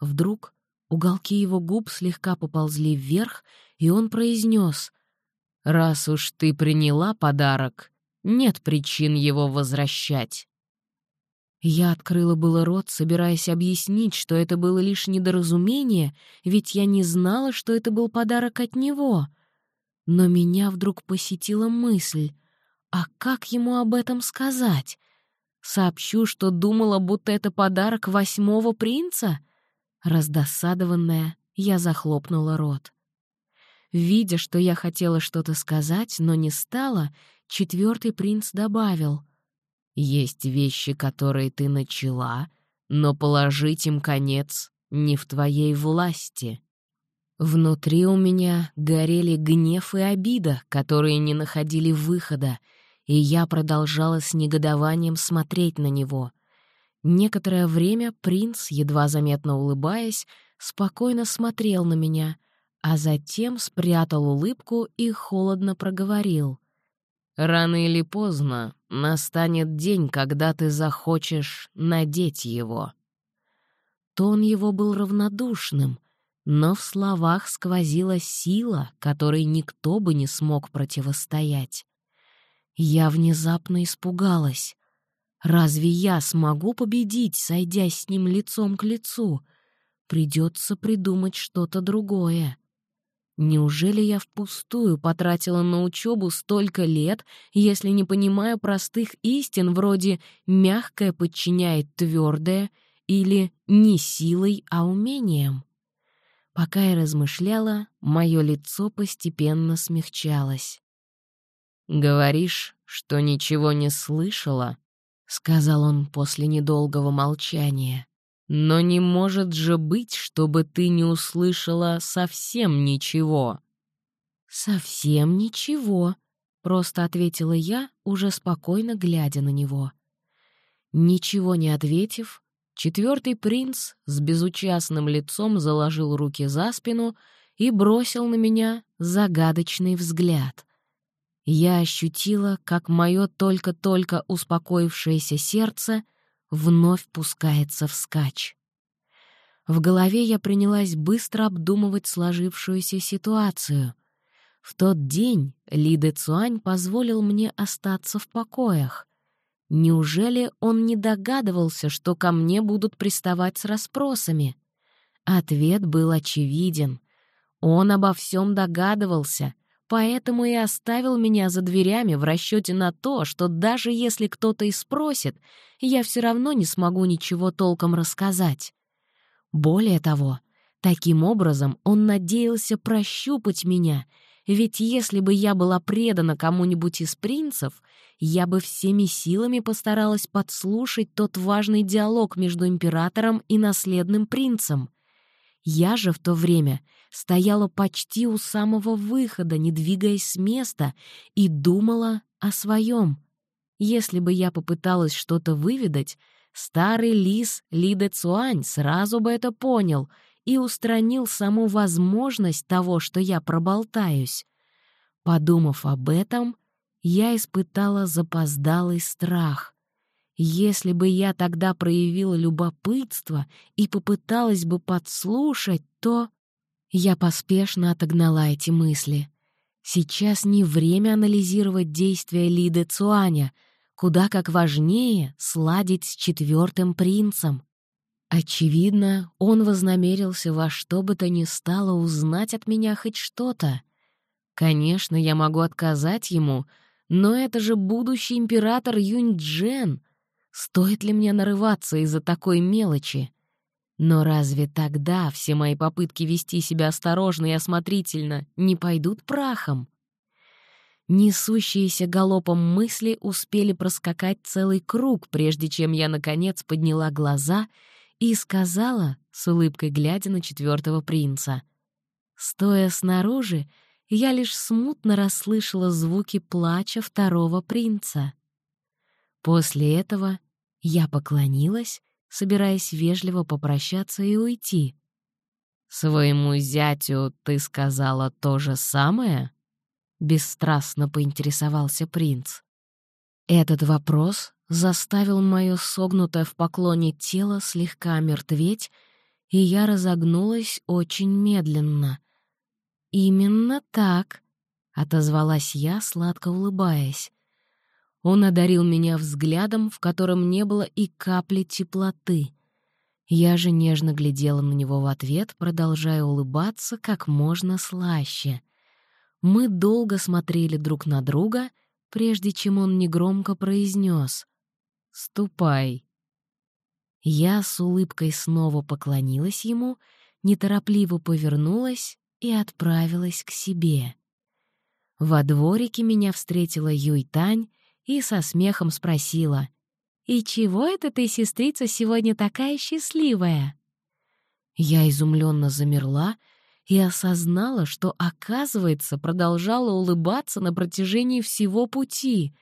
Вдруг уголки его губ слегка поползли вверх, и он произнес «Раз уж ты приняла подарок, нет причин его возвращать». Я открыла было рот, собираясь объяснить, что это было лишь недоразумение, ведь я не знала, что это был подарок от него. Но меня вдруг посетила мысль, а как ему об этом сказать? Сообщу, что думала, будто это подарок восьмого принца? Раздосадованная, я захлопнула рот. Видя, что я хотела что-то сказать, но не стала, четвертый принц добавил. «Есть вещи, которые ты начала, но положить им конец не в твоей власти». Внутри у меня горели гнев и обида, которые не находили выхода, и я продолжала с негодованием смотреть на него. Некоторое время принц, едва заметно улыбаясь, спокойно смотрел на меня, а затем спрятал улыбку и холодно проговорил. «Рано или поздно настанет день, когда ты захочешь надеть его». Тон его был равнодушным, но в словах сквозила сила, которой никто бы не смог противостоять. Я внезапно испугалась. Разве я смогу победить, сойдясь с ним лицом к лицу? Придется придумать что-то другое. Неужели я впустую потратила на учебу столько лет, если не понимаю простых истин вроде «мягкое подчиняет твердое» или «не силой, а умением»? Пока я размышляла, мое лицо постепенно смягчалось. «Говоришь, что ничего не слышала?» — сказал он после недолгого молчания. Но не может же быть, чтобы ты не услышала совсем ничего. Совсем ничего, просто ответила я, уже спокойно глядя на него. Ничего не ответив, четвертый принц с безучастным лицом заложил руки за спину и бросил на меня загадочный взгляд. Я ощутила, как мое только-только успокоившееся сердце — вновь пускается вскачь. В голове я принялась быстро обдумывать сложившуюся ситуацию. В тот день Ли Де Цуань позволил мне остаться в покоях. Неужели он не догадывался, что ко мне будут приставать с расспросами? Ответ был очевиден. Он обо всем догадывался, поэтому и оставил меня за дверями в расчете на то, что даже если кто-то и спросит, я все равно не смогу ничего толком рассказать. Более того, таким образом он надеялся прощупать меня, ведь если бы я была предана кому-нибудь из принцев, я бы всеми силами постаралась подслушать тот важный диалог между императором и наследным принцем. Я же в то время стояла почти у самого выхода, не двигаясь с места, и думала о своем. Если бы я попыталась что-то выведать, Старый лис Лиде Цуань сразу бы это понял и устранил саму возможность того, что я проболтаюсь. Подумав об этом, я испытала запоздалый страх. Если бы я тогда проявила любопытство и попыталась бы подслушать, то... Я поспешно отогнала эти мысли. Сейчас не время анализировать действия Лиды Цуаня — Куда как важнее сладить с четвертым принцем. Очевидно, он вознамерился во что бы то ни стало узнать от меня хоть что-то. Конечно, я могу отказать ему, но это же будущий император Юнь-Джен. Стоит ли мне нарываться из-за такой мелочи? Но разве тогда все мои попытки вести себя осторожно и осмотрительно не пойдут прахом? Несущиеся галопом мысли успели проскакать целый круг, прежде чем я, наконец, подняла глаза и сказала, с улыбкой глядя на четвертого принца. Стоя снаружи, я лишь смутно расслышала звуки плача второго принца. После этого я поклонилась, собираясь вежливо попрощаться и уйти. «Своему зятю ты сказала то же самое?» — бесстрастно поинтересовался принц. Этот вопрос заставил мое согнутое в поклоне тело слегка мертветь, и я разогнулась очень медленно. «Именно так», — отозвалась я, сладко улыбаясь. Он одарил меня взглядом, в котором не было и капли теплоты. Я же нежно глядела на него в ответ, продолжая улыбаться как можно слаще — мы долго смотрели друг на друга, прежде чем он негромко произнес «Ступай». Я с улыбкой снова поклонилась ему, неторопливо повернулась и отправилась к себе. Во дворике меня встретила Юйтань и со смехом спросила «И чего это ты, сестрица, сегодня такая счастливая?» Я изумленно замерла, и осознала, что, оказывается, продолжала улыбаться на протяжении всего пути.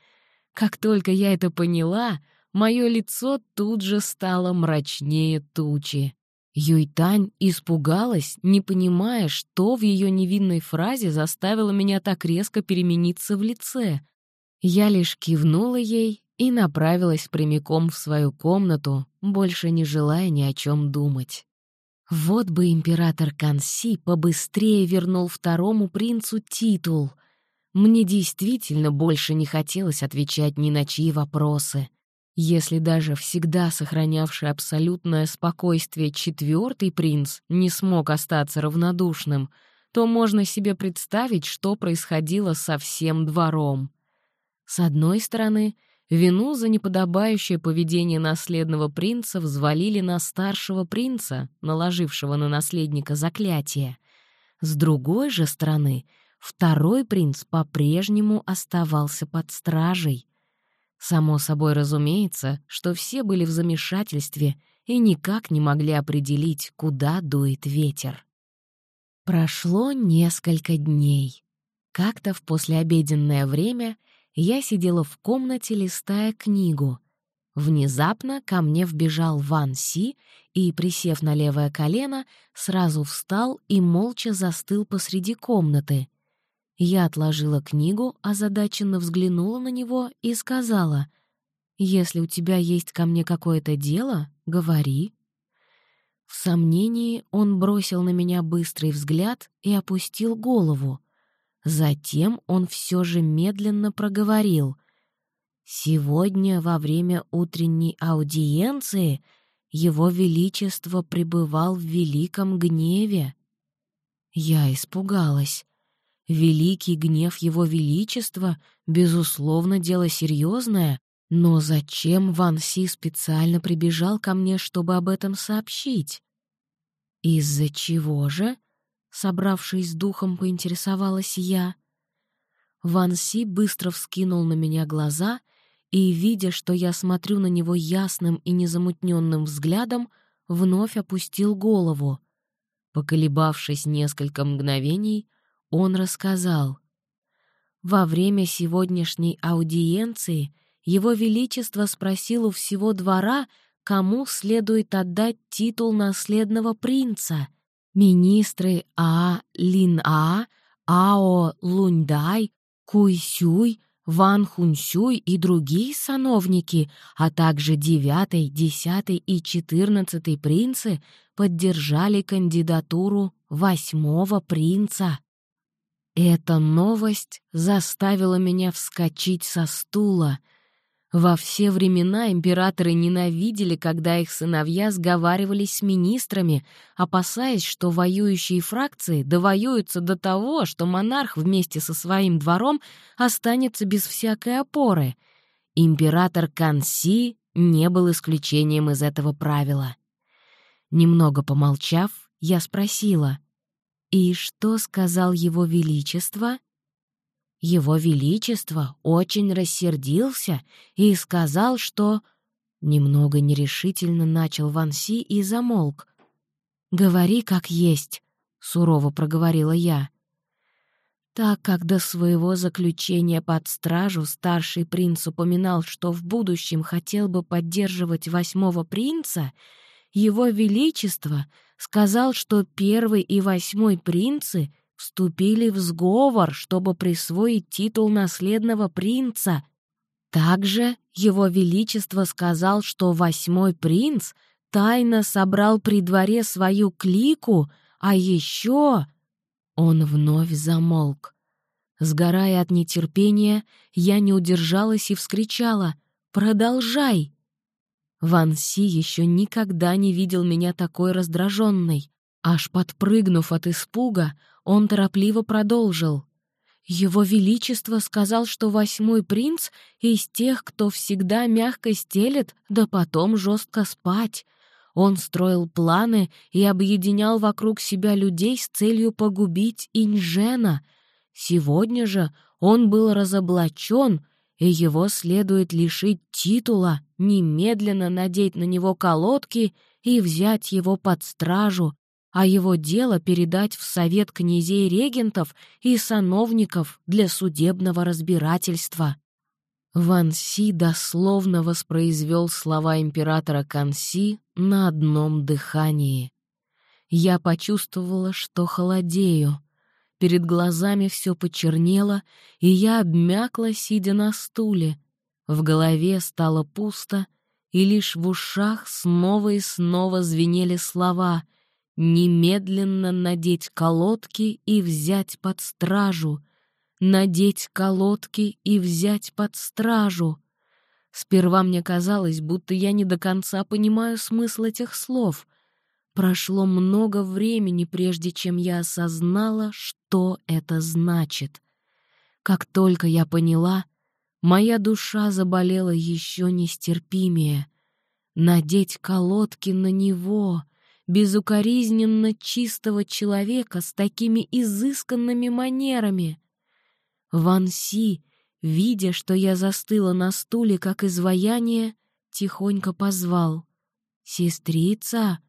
Как только я это поняла, мое лицо тут же стало мрачнее тучи. Юйтань испугалась, не понимая, что в ее невинной фразе заставило меня так резко перемениться в лице. Я лишь кивнула ей и направилась прямиком в свою комнату, больше не желая ни о чем думать. Вот бы император Канси побыстрее вернул второму принцу титул. Мне действительно больше не хотелось отвечать ни на чьи вопросы. Если даже всегда сохранявший абсолютное спокойствие четвертый принц не смог остаться равнодушным, то можно себе представить, что происходило со всем двором. С одной стороны — Вину за неподобающее поведение наследного принца взвалили на старшего принца, наложившего на наследника заклятие. С другой же стороны, второй принц по-прежнему оставался под стражей. Само собой разумеется, что все были в замешательстве и никак не могли определить, куда дует ветер. Прошло несколько дней. Как-то в послеобеденное время — я сидела в комнате, листая книгу. Внезапно ко мне вбежал Ван Си и, присев на левое колено, сразу встал и молча застыл посреди комнаты. Я отложила книгу, озадаченно взглянула на него и сказала, «Если у тебя есть ко мне какое-то дело, говори». В сомнении он бросил на меня быстрый взгляд и опустил голову. Затем он все же медленно проговорил. «Сегодня во время утренней аудиенции Его Величество пребывал в великом гневе». Я испугалась. Великий гнев Его Величества, безусловно, дело серьезное, но зачем Ван Си специально прибежал ко мне, чтобы об этом сообщить? Из-за чего же? Собравшись с духом, поинтересовалась я. Ван Си быстро вскинул на меня глаза и, видя, что я смотрю на него ясным и незамутненным взглядом, вновь опустил голову. Поколебавшись несколько мгновений, он рассказал. Во время сегодняшней аудиенции Его Величество спросил у всего двора, кому следует отдать титул наследного принца. Министры А. Лин А, Ао Луньдай, Куйсюй, Ван Хунсюй и другие сановники, а также девятый, десятый и четырнадцатый принцы поддержали кандидатуру восьмого принца. Эта новость заставила меня вскочить со стула. Во все времена императоры ненавидели, когда их сыновья сговаривались с министрами, опасаясь, что воюющие фракции довоюются до того, что монарх вместе со своим двором останется без всякой опоры. Император Канси не был исключением из этого правила. Немного помолчав, я спросила — «И что сказал его величество?» «Его величество очень рассердился и сказал, что...» Немного нерешительно начал Ванси и замолк. «Говори как есть», — сурово проговорила я. Так как до своего заключения под стражу старший принц упоминал, что в будущем хотел бы поддерживать восьмого принца, его Величество сказал, что первый и восьмой принцы вступили в сговор, чтобы присвоить титул наследного принца. Также Его Величество сказал, что восьмой принц тайно собрал при дворе свою клику, а еще... Он вновь замолк. Сгорая от нетерпения, я не удержалась и вскричала «Продолжай!» Ван Си еще никогда не видел меня такой раздраженной. Аж подпрыгнув от испуга, он торопливо продолжил. Его Величество сказал, что восьмой принц из тех, кто всегда мягко стелет, да потом жестко спать. Он строил планы и объединял вокруг себя людей с целью погубить Инжена. Сегодня же он был разоблачен, и его следует лишить титула, немедленно надеть на него колодки и взять его под стражу, а его дело передать в совет князей-регентов и сановников для судебного разбирательства. Ван Си дословно воспроизвел слова императора Канси на одном дыхании. Я почувствовала, что холодею — Перед глазами все почернело, и я обмякла, сидя на стуле. В голове стало пусто, и лишь в ушах снова и снова звенели слова «Немедленно надеть колодки и взять под стражу», «Надеть колодки и взять под стражу». Сперва мне казалось, будто я не до конца понимаю смысл этих слов — Прошло много времени, прежде чем я осознала, что это значит. Как только я поняла, моя душа заболела еще нестерпимее. Надеть колодки на него, безукоризненно чистого человека с такими изысканными манерами. Ван Си, видя, что я застыла на стуле, как изваяние, тихонько позвал. «Сестрица!»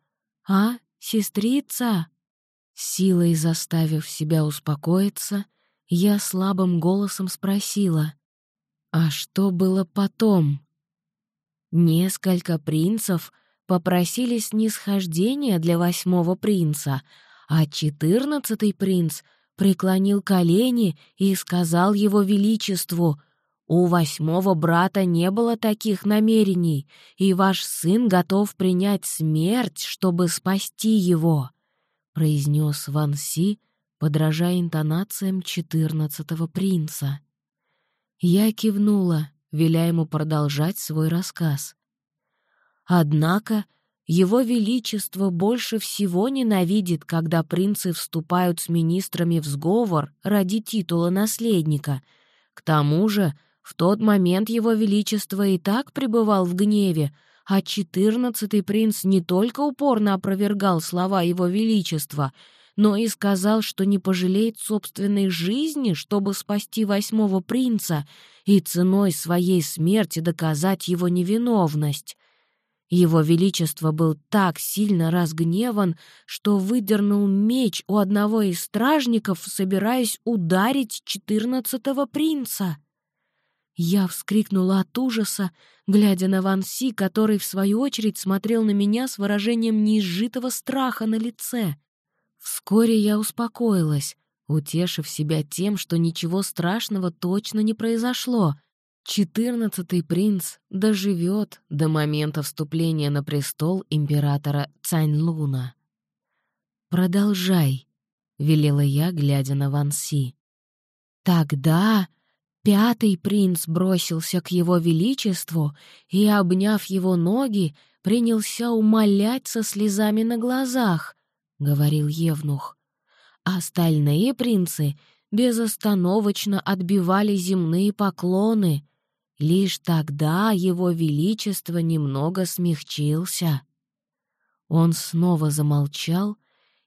«А, сестрица?» Силой заставив себя успокоиться, я слабым голосом спросила, «А что было потом?» Несколько принцев попросили снисхождения для восьмого принца, а четырнадцатый принц преклонил колени и сказал его величеству, У восьмого брата не было таких намерений, и ваш сын готов принять смерть, чтобы спасти его», — произнес Ван Си, подражая интонациям четырнадцатого принца. Я кивнула, веля ему продолжать свой рассказ. Однако его Величество больше всего ненавидит, когда принцы вступают с министрами в сговор ради титула наследника. К тому же в тот момент Его Величество и так пребывал в гневе, а четырнадцатый принц не только упорно опровергал слова Его Величества, но и сказал, что не пожалеет собственной жизни, чтобы спасти восьмого принца и ценой своей смерти доказать его невиновность. Его Величество был так сильно разгневан, что выдернул меч у одного из стражников, собираясь ударить четырнадцатого принца. Я вскрикнула от ужаса, глядя на Ван Си, который, в свою очередь, смотрел на меня с выражением неизжитого страха на лице. Вскоре я успокоилась, утешив себя тем, что ничего страшного точно не произошло. Четырнадцатый принц доживет до момента вступления на престол императора Цаньлуна. «Продолжай», — велела я, глядя на Ван Си. «Тогда пятый принц бросился к его величеству и, обняв его ноги, принялся умолять со слезами на глазах —— говорил Евнух. Остальные принцы безостановочно отбивали земные поклоны. Лишь тогда его величество немного смягчился. Он снова замолчал,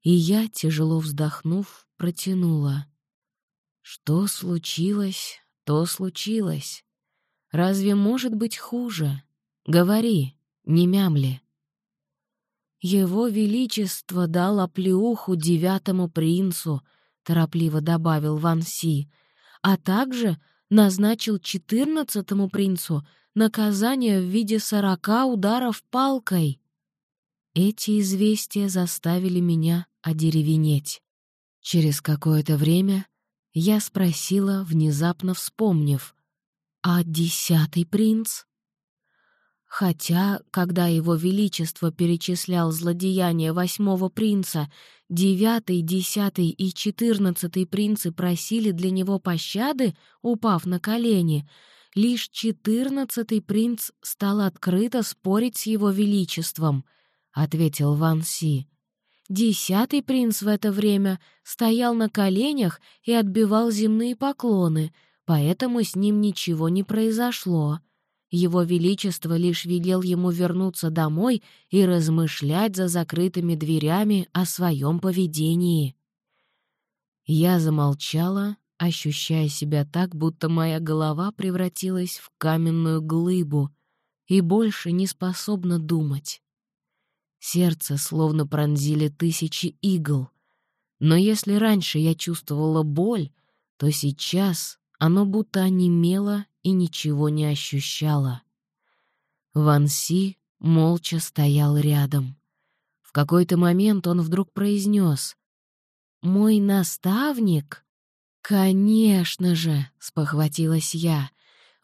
и я, тяжело вздохнув, протянула. Что случилось, то случилось. Разве может быть хуже? Говори, не мямли. «Его Величество дал оплеуху девятому принцу», — торопливо добавил Ван Си, «а также назначил четырнадцатому принцу наказание в виде сорока ударов палкой». Эти известия заставили меня одеревенеть. Через какое-то время я спросила, внезапно вспомнив, «А десятый принц?» Хотя, когда его величество перечислял злодеяния восьмого принца, девятый, десятый и четырнадцатый принцы просили для него пощады, упав на колени, лишь четырнадцатый принц стал открыто спорить с его величеством, — ответил Ван Си. Десятый принц в это время стоял на коленях и отбивал земные поклоны, поэтому с ним ничего не произошло. Его Величество лишь велел ему вернуться домой и размышлять за закрытыми дверями о своем поведении. Я замолчала, ощущая себя так, будто моя голова превратилась в каменную глыбу и больше не способна думать. Сердце словно пронзили тысячи игл. Но если раньше я чувствовала боль, то сейчас оно будто онемело и ничего не ощущала. Ван Си молча стоял рядом. В какой-то момент он вдруг произнес «Мой наставник?» «Конечно же!» — спохватилась я.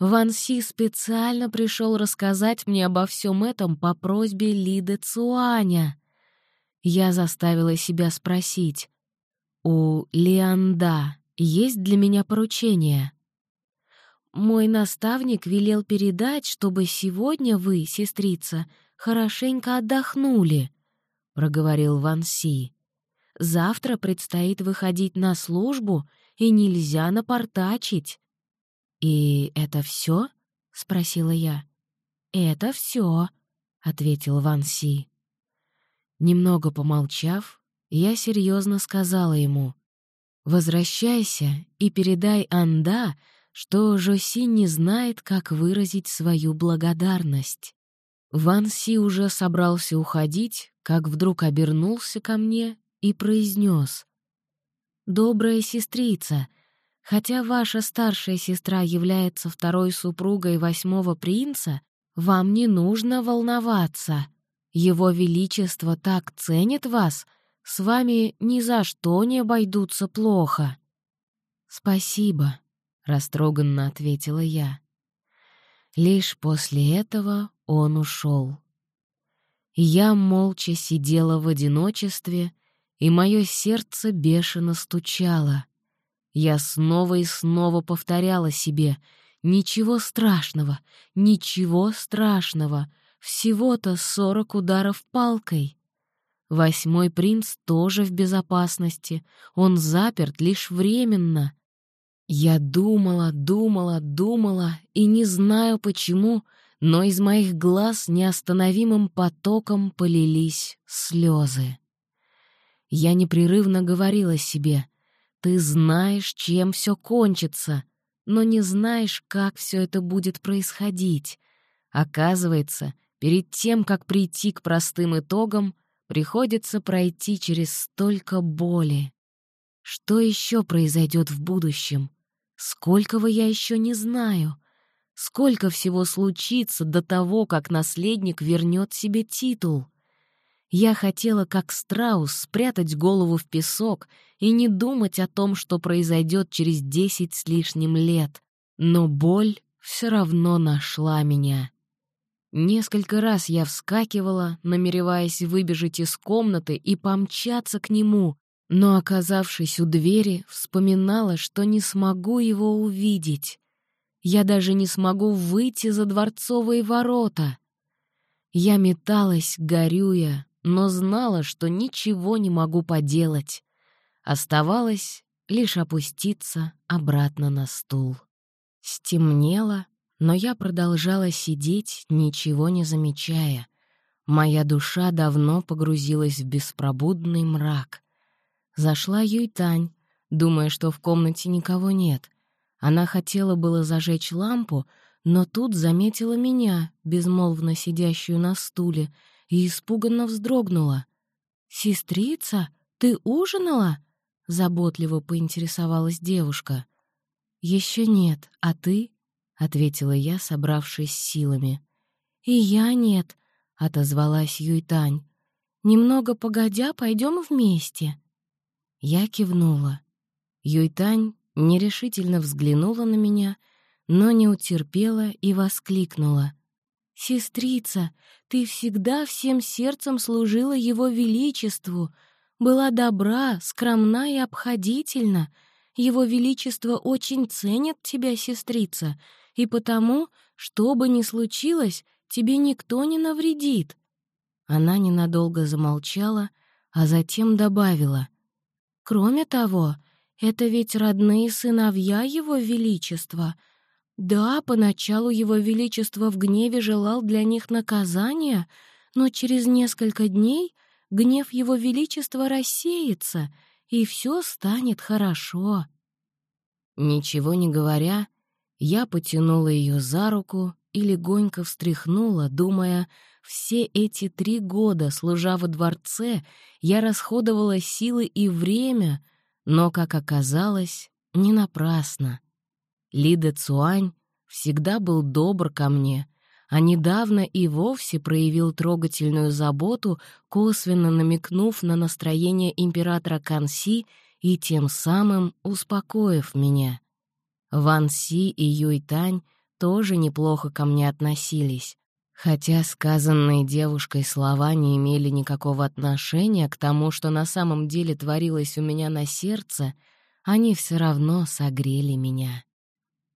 Ван Си специально пришел рассказать мне обо всем этом по просьбе Лиды Цуаня. Я заставила себя спросить, «У Лианда есть для меня поручение?» Мой наставник велел передать, чтобы сегодня вы, сестрица, хорошенько отдохнули, — проговорил Ван Си. Завтра предстоит выходить на службу, и нельзя напортачить. «И это все? спросила я. «Это все, ответил Ван Си. Немного помолчав, я серьезно сказала ему, «Возвращайся и передай Анда, что Жоси не знает, как выразить свою благодарность. Ван Си уже собрался уходить, как вдруг обернулся ко мне и произнес. «Добрая сестрица, хотя ваша старшая сестра является второй супругой восьмого принца, вам не нужно волноваться. Его Величество так ценит вас, с вами ни за что не обойдутся плохо». «Спасибо», — растроганно ответила я. Лишь после этого он ушел. Я молча сидела в одиночестве, и мое сердце бешено стучало. Я снова и снова повторяла себе «Ничего страшного, ничего страшного, всего-то сорок ударов палкой». Восьмой принц тоже в безопасности, он заперт лишь временно. Я думала, думала, думала, и не знаю почему, но из моих глаз неостановимым потоком полились слезы. Я непрерывно говорила себе, «Ты знаешь, чем все кончится, но не знаешь, как все это будет происходить». Оказывается, перед тем, как прийти к простым итогам, приходится пройти через столько боли. Что еще произойдет в будущем? Сколького я еще не знаю. Сколько всего случится до того, как наследник вернет себе титул. Я хотела, как страус, спрятать голову в песок и не думать о том, что произойдет через десять с лишним лет. Но боль все равно нашла меня. Несколько раз я вскакивала, намереваясь выбежать из комнаты и помчаться к нему, но, оказавшись у двери, вспоминала, что не смогу его увидеть. Я даже не смогу выйти за дворцовые ворота. Я металась, горюя, но знала, что ничего не могу поделать. Оставалось лишь опуститься обратно на стул. Стемнело, но я продолжала сидеть, ничего не замечая. Моя душа давно погрузилась в беспробудный мрак. Зашла Юйтань, думая, что в комнате никого нет. Она хотела было зажечь лампу, но тут заметила меня, безмолвно сидящую на стуле, и испуганно вздрогнула. «Сестрица, ты ужинала?» — заботливо поинтересовалась девушка. «Еще нет, а ты?» — ответила я, собравшись силами. «И я нет», — отозвалась Юйтань. «Немного погодя, пойдем вместе». Я кивнула. Юйтань нерешительно взглянула на меня, но не утерпела и воскликнула. «Сестрица, ты всегда всем сердцем служила Его Величеству, была добра, скромна и обходительна. Его Величество очень ценит тебя, сестрица, и потому, что бы ни случилось, тебе никто не навредит». Она ненадолго замолчала, а затем добавила. Кроме того, это ведь родные сыновья Его Величества. Да, поначалу Его Величество в гневе желал для них наказания, но через несколько дней гнев Его Величества рассеется, и все станет хорошо. Ничего не говоря, я потянула ее за руку и легонько встряхнула, думая, все эти три года, служа во дворце, я расходовала силы и время, но, как оказалось, не напрасно. Лида Цуань всегда был добр ко мне, а недавно и вовсе проявил трогательную заботу, косвенно намекнув на настроение императора Канси и тем самым успокоив меня. Ван Си и Юй Тань тоже неплохо ко мне относились, Хотя сказанные девушкой слова не имели никакого отношения к тому, что на самом деле творилось у меня на сердце, они все равно согрели меня.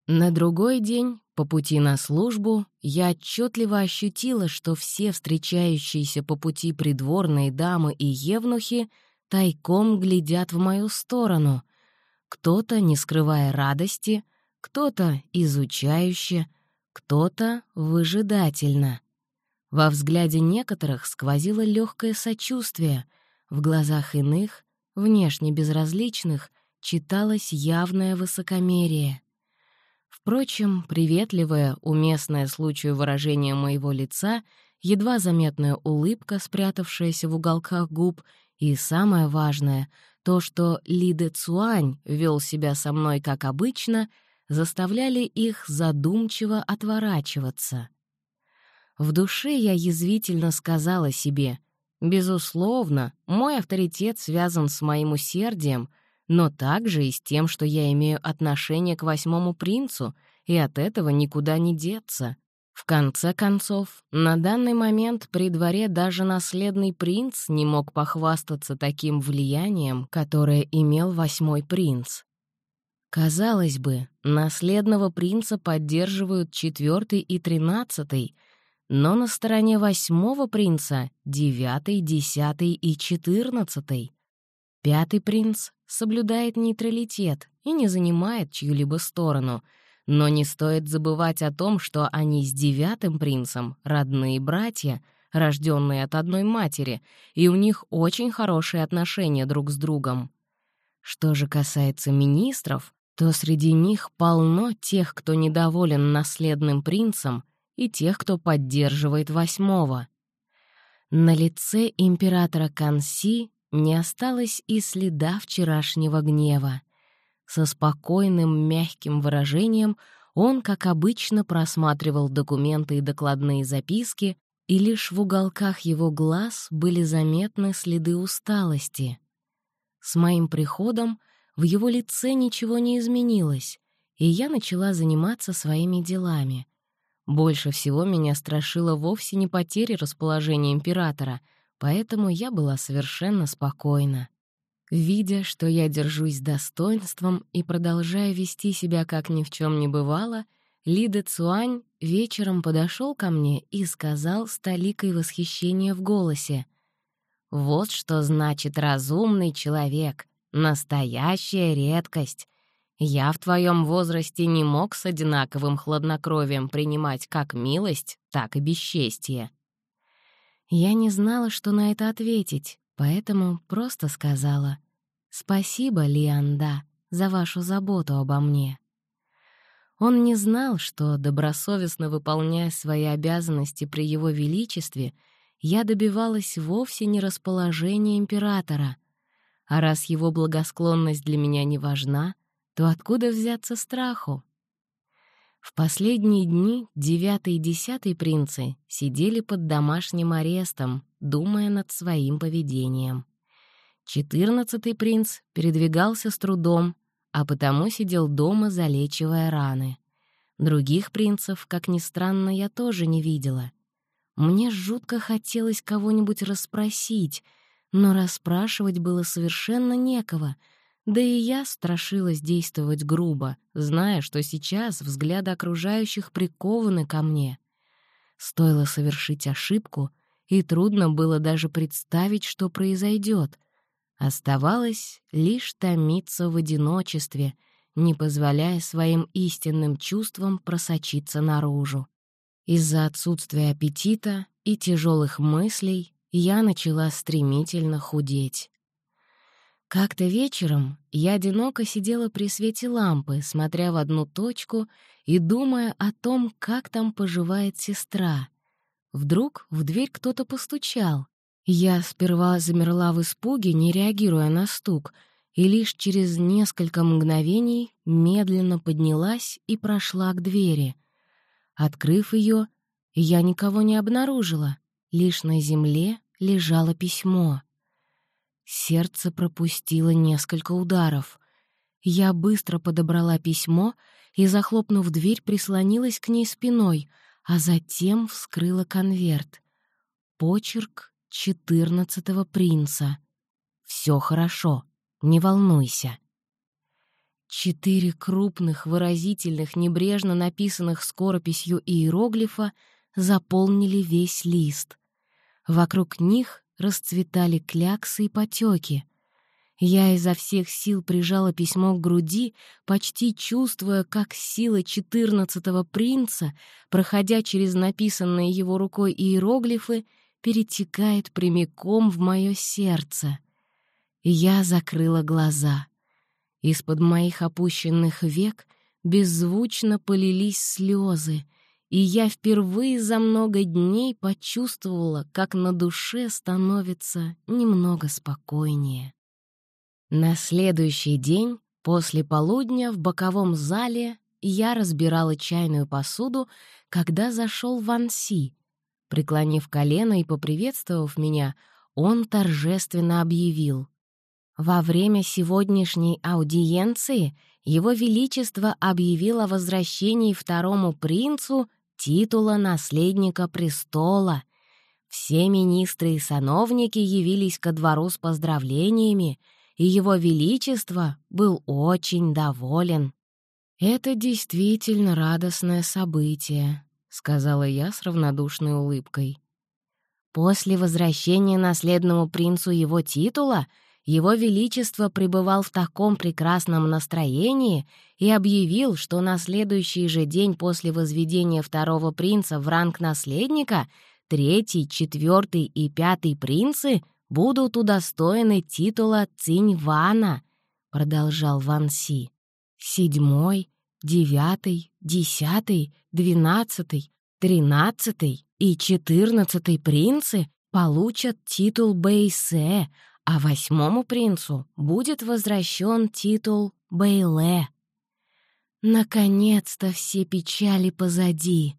На другой день, по пути на службу, я отчетливо ощутила, что все встречающиеся по пути придворные дамы и евнухи тайком глядят в мою сторону. Кто-то, не скрывая радости, кто-то изучающе, кто-то выжидательно. Во взгляде некоторых сквозило легкое сочувствие, в глазах иных, внешне безразличных, читалось явное высокомерие. Впрочем, приветливое, уместное случаю выражение моего лица, едва заметная улыбка, спрятавшаяся в уголках губ, и самое важное — то, что Лиде Цуань вел себя со мной как обычно — заставляли их задумчиво отворачиваться. В душе я язвительно сказала себе, «Безусловно, мой авторитет связан с моим усердием, но также и с тем, что я имею отношение к восьмому принцу, и от этого никуда не деться. В конце концов, на данный момент при дворе даже наследный принц не мог похвастаться таким влиянием, которое имел восьмой принц. Казалось бы, наследного принца поддерживают четвертый и тринадцатый, но на стороне восьмого принца — девятый, десятый и четырнадцатый. Пятый принц соблюдает нейтралитет и не занимает чью-либо сторону — но не стоит забывать о том, что они с девятым принцем — родные братья, рожденные от одной матери, и у них очень хорошие отношения друг с другом. Что же касается министров, то среди них полно тех, кто недоволен наследным принцем, и тех, кто поддерживает восьмого. На лице императора Канси не осталось и следа вчерашнего гнева. Со спокойным, мягким выражением он, как обычно, просматривал документы и докладные записки, и лишь в уголках его глаз были заметны следы усталости. С моим приходом в его лице ничего не изменилось, и я начала заниматься своими делами. Больше всего меня страшила вовсе не потеря расположения императора, поэтому я была совершенно спокойна. Видя, что я держусь достоинством и продолжая вести себя, как ни в чем не бывало, Лида Цуань вечером подошел ко мне и сказал с толикой восхищения в голосе. «Вот что значит разумный человек, настоящая редкость. Я в твоем возрасте не мог с одинаковым хладнокровием принимать как милость, так и бесчестие». Я не знала, что на это ответить, поэтому просто сказала «Спасибо, Лианда, за вашу заботу обо мне». Он не знал, что, добросовестно выполняя свои обязанности при его величестве, я добивалась вовсе не расположения императора. А раз его благосклонность для меня не важна, то откуда взяться страху? В последние дни девятый и десятый принцы сидели под домашним арестом, думая над своим поведением. Четырнадцатый принц передвигался с трудом, а потому сидел дома, залечивая раны. Других принцев, как ни странно, я тоже не видела. Мне жутко хотелось кого-нибудь расспросить, но расспрашивать было совершенно некого, да и я страшилась действовать грубо, зная, что сейчас взгляды окружающих прикованы ко мне. Стоило совершить ошибку — и трудно было даже представить, что произойдет. Оставалось лишь томиться в одиночестве, не позволяя своим истинным чувствам просочиться наружу. Из-за отсутствия аппетита и тяжелых мыслей я начала стремительно худеть. Как-то вечером я одиноко сидела при свете лампы, смотря в одну точку и думая о том, как там поживает сестра. Вдруг в дверь кто-то постучал. Я сперва замерла в испуге, не реагируя на стук, и лишь через несколько мгновений медленно поднялась и прошла к двери. Открыв ее, я никого не обнаружила, лишь на земле лежало письмо. Сердце пропустило несколько ударов. Я быстро подобрала письмо и, захлопнув дверь, прислонилась к ней спиной — а затем вскрыла конверт. Почерк четырнадцатого принца. Все хорошо, не волнуйся. Четыре крупных, выразительных, небрежно написанных скорописью иероглифа заполнили весь лист. Вокруг них расцветали кляксы и потеки — я изо всех сил прижала письмо к груди, почти чувствуя, как сила четырнадцатого принца, проходя через написанные его рукой иероглифы, перетекает прямиком в мое сердце. Я закрыла глаза. Из-под моих опущенных век беззвучно полились слезы, и я впервые за много дней почувствовала, как на душе становится немного спокойнее. На следующий день, после полудня, в боковом зале я разбирала чайную посуду, когда зашел Ван Си. Преклонив колено и поприветствовав меня, он торжественно объявил. Во время сегодняшней аудиенции Его Величество объявило о возвращении второму принцу титула наследника престола. Все министры и сановники явились ко двору с поздравлениями, и его величество был очень доволен. «Это действительно радостное событие», — сказала я с равнодушной улыбкой. После возвращения наследному принцу его титула его Величество пребывал в таком прекрасном настроении и объявил, что на следующий же день после возведения второго принца в ранг наследника третий, четвертый и пятый принцы будут удостоены титула Циньвана, продолжал Ван Си. Седьмой, девятый, десятый, двенадцатый, тринадцатый и четырнадцатый принцы получат титул Бэйсе, а восьмому принцу будет возвращен титул Бэйле. Наконец-то все печали позади.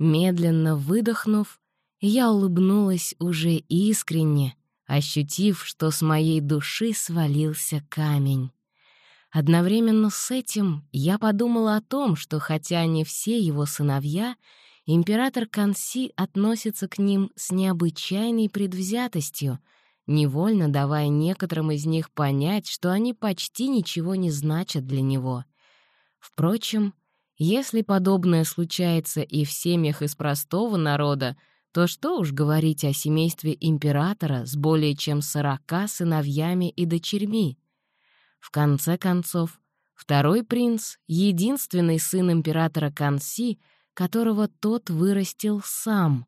Медленно выдохнув, я улыбнулась уже искренне, ощутив, что с моей души свалился камень. Одновременно с этим я подумала о том, что хотя не все его сыновья, император Канси относится к ним с необычайной предвзятостью, невольно давая некоторым из них понять, что они почти ничего не значат для него. Впрочем, если подобное случается и в семьях из простого народа, то что уж говорить о семействе императора с более чем сорока сыновьями и дочерьми. В конце концов, второй принц — единственный сын императора Канси, которого тот вырастил сам.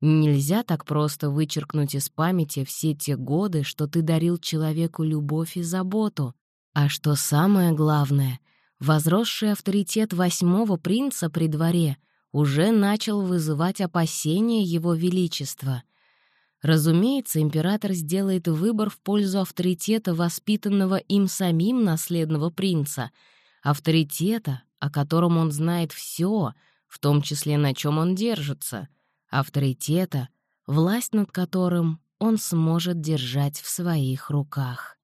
Нельзя так просто вычеркнуть из памяти все те годы, что ты дарил человеку любовь и заботу. А что самое главное, возросший авторитет восьмого принца при дворе уже начал вызывать опасения его величества — Разумеется, император сделает выбор в пользу авторитета воспитанного им самим наследного принца, авторитета, о котором он знает все, в том числе на чем он держится, авторитета, власть над которым он сможет держать в своих руках.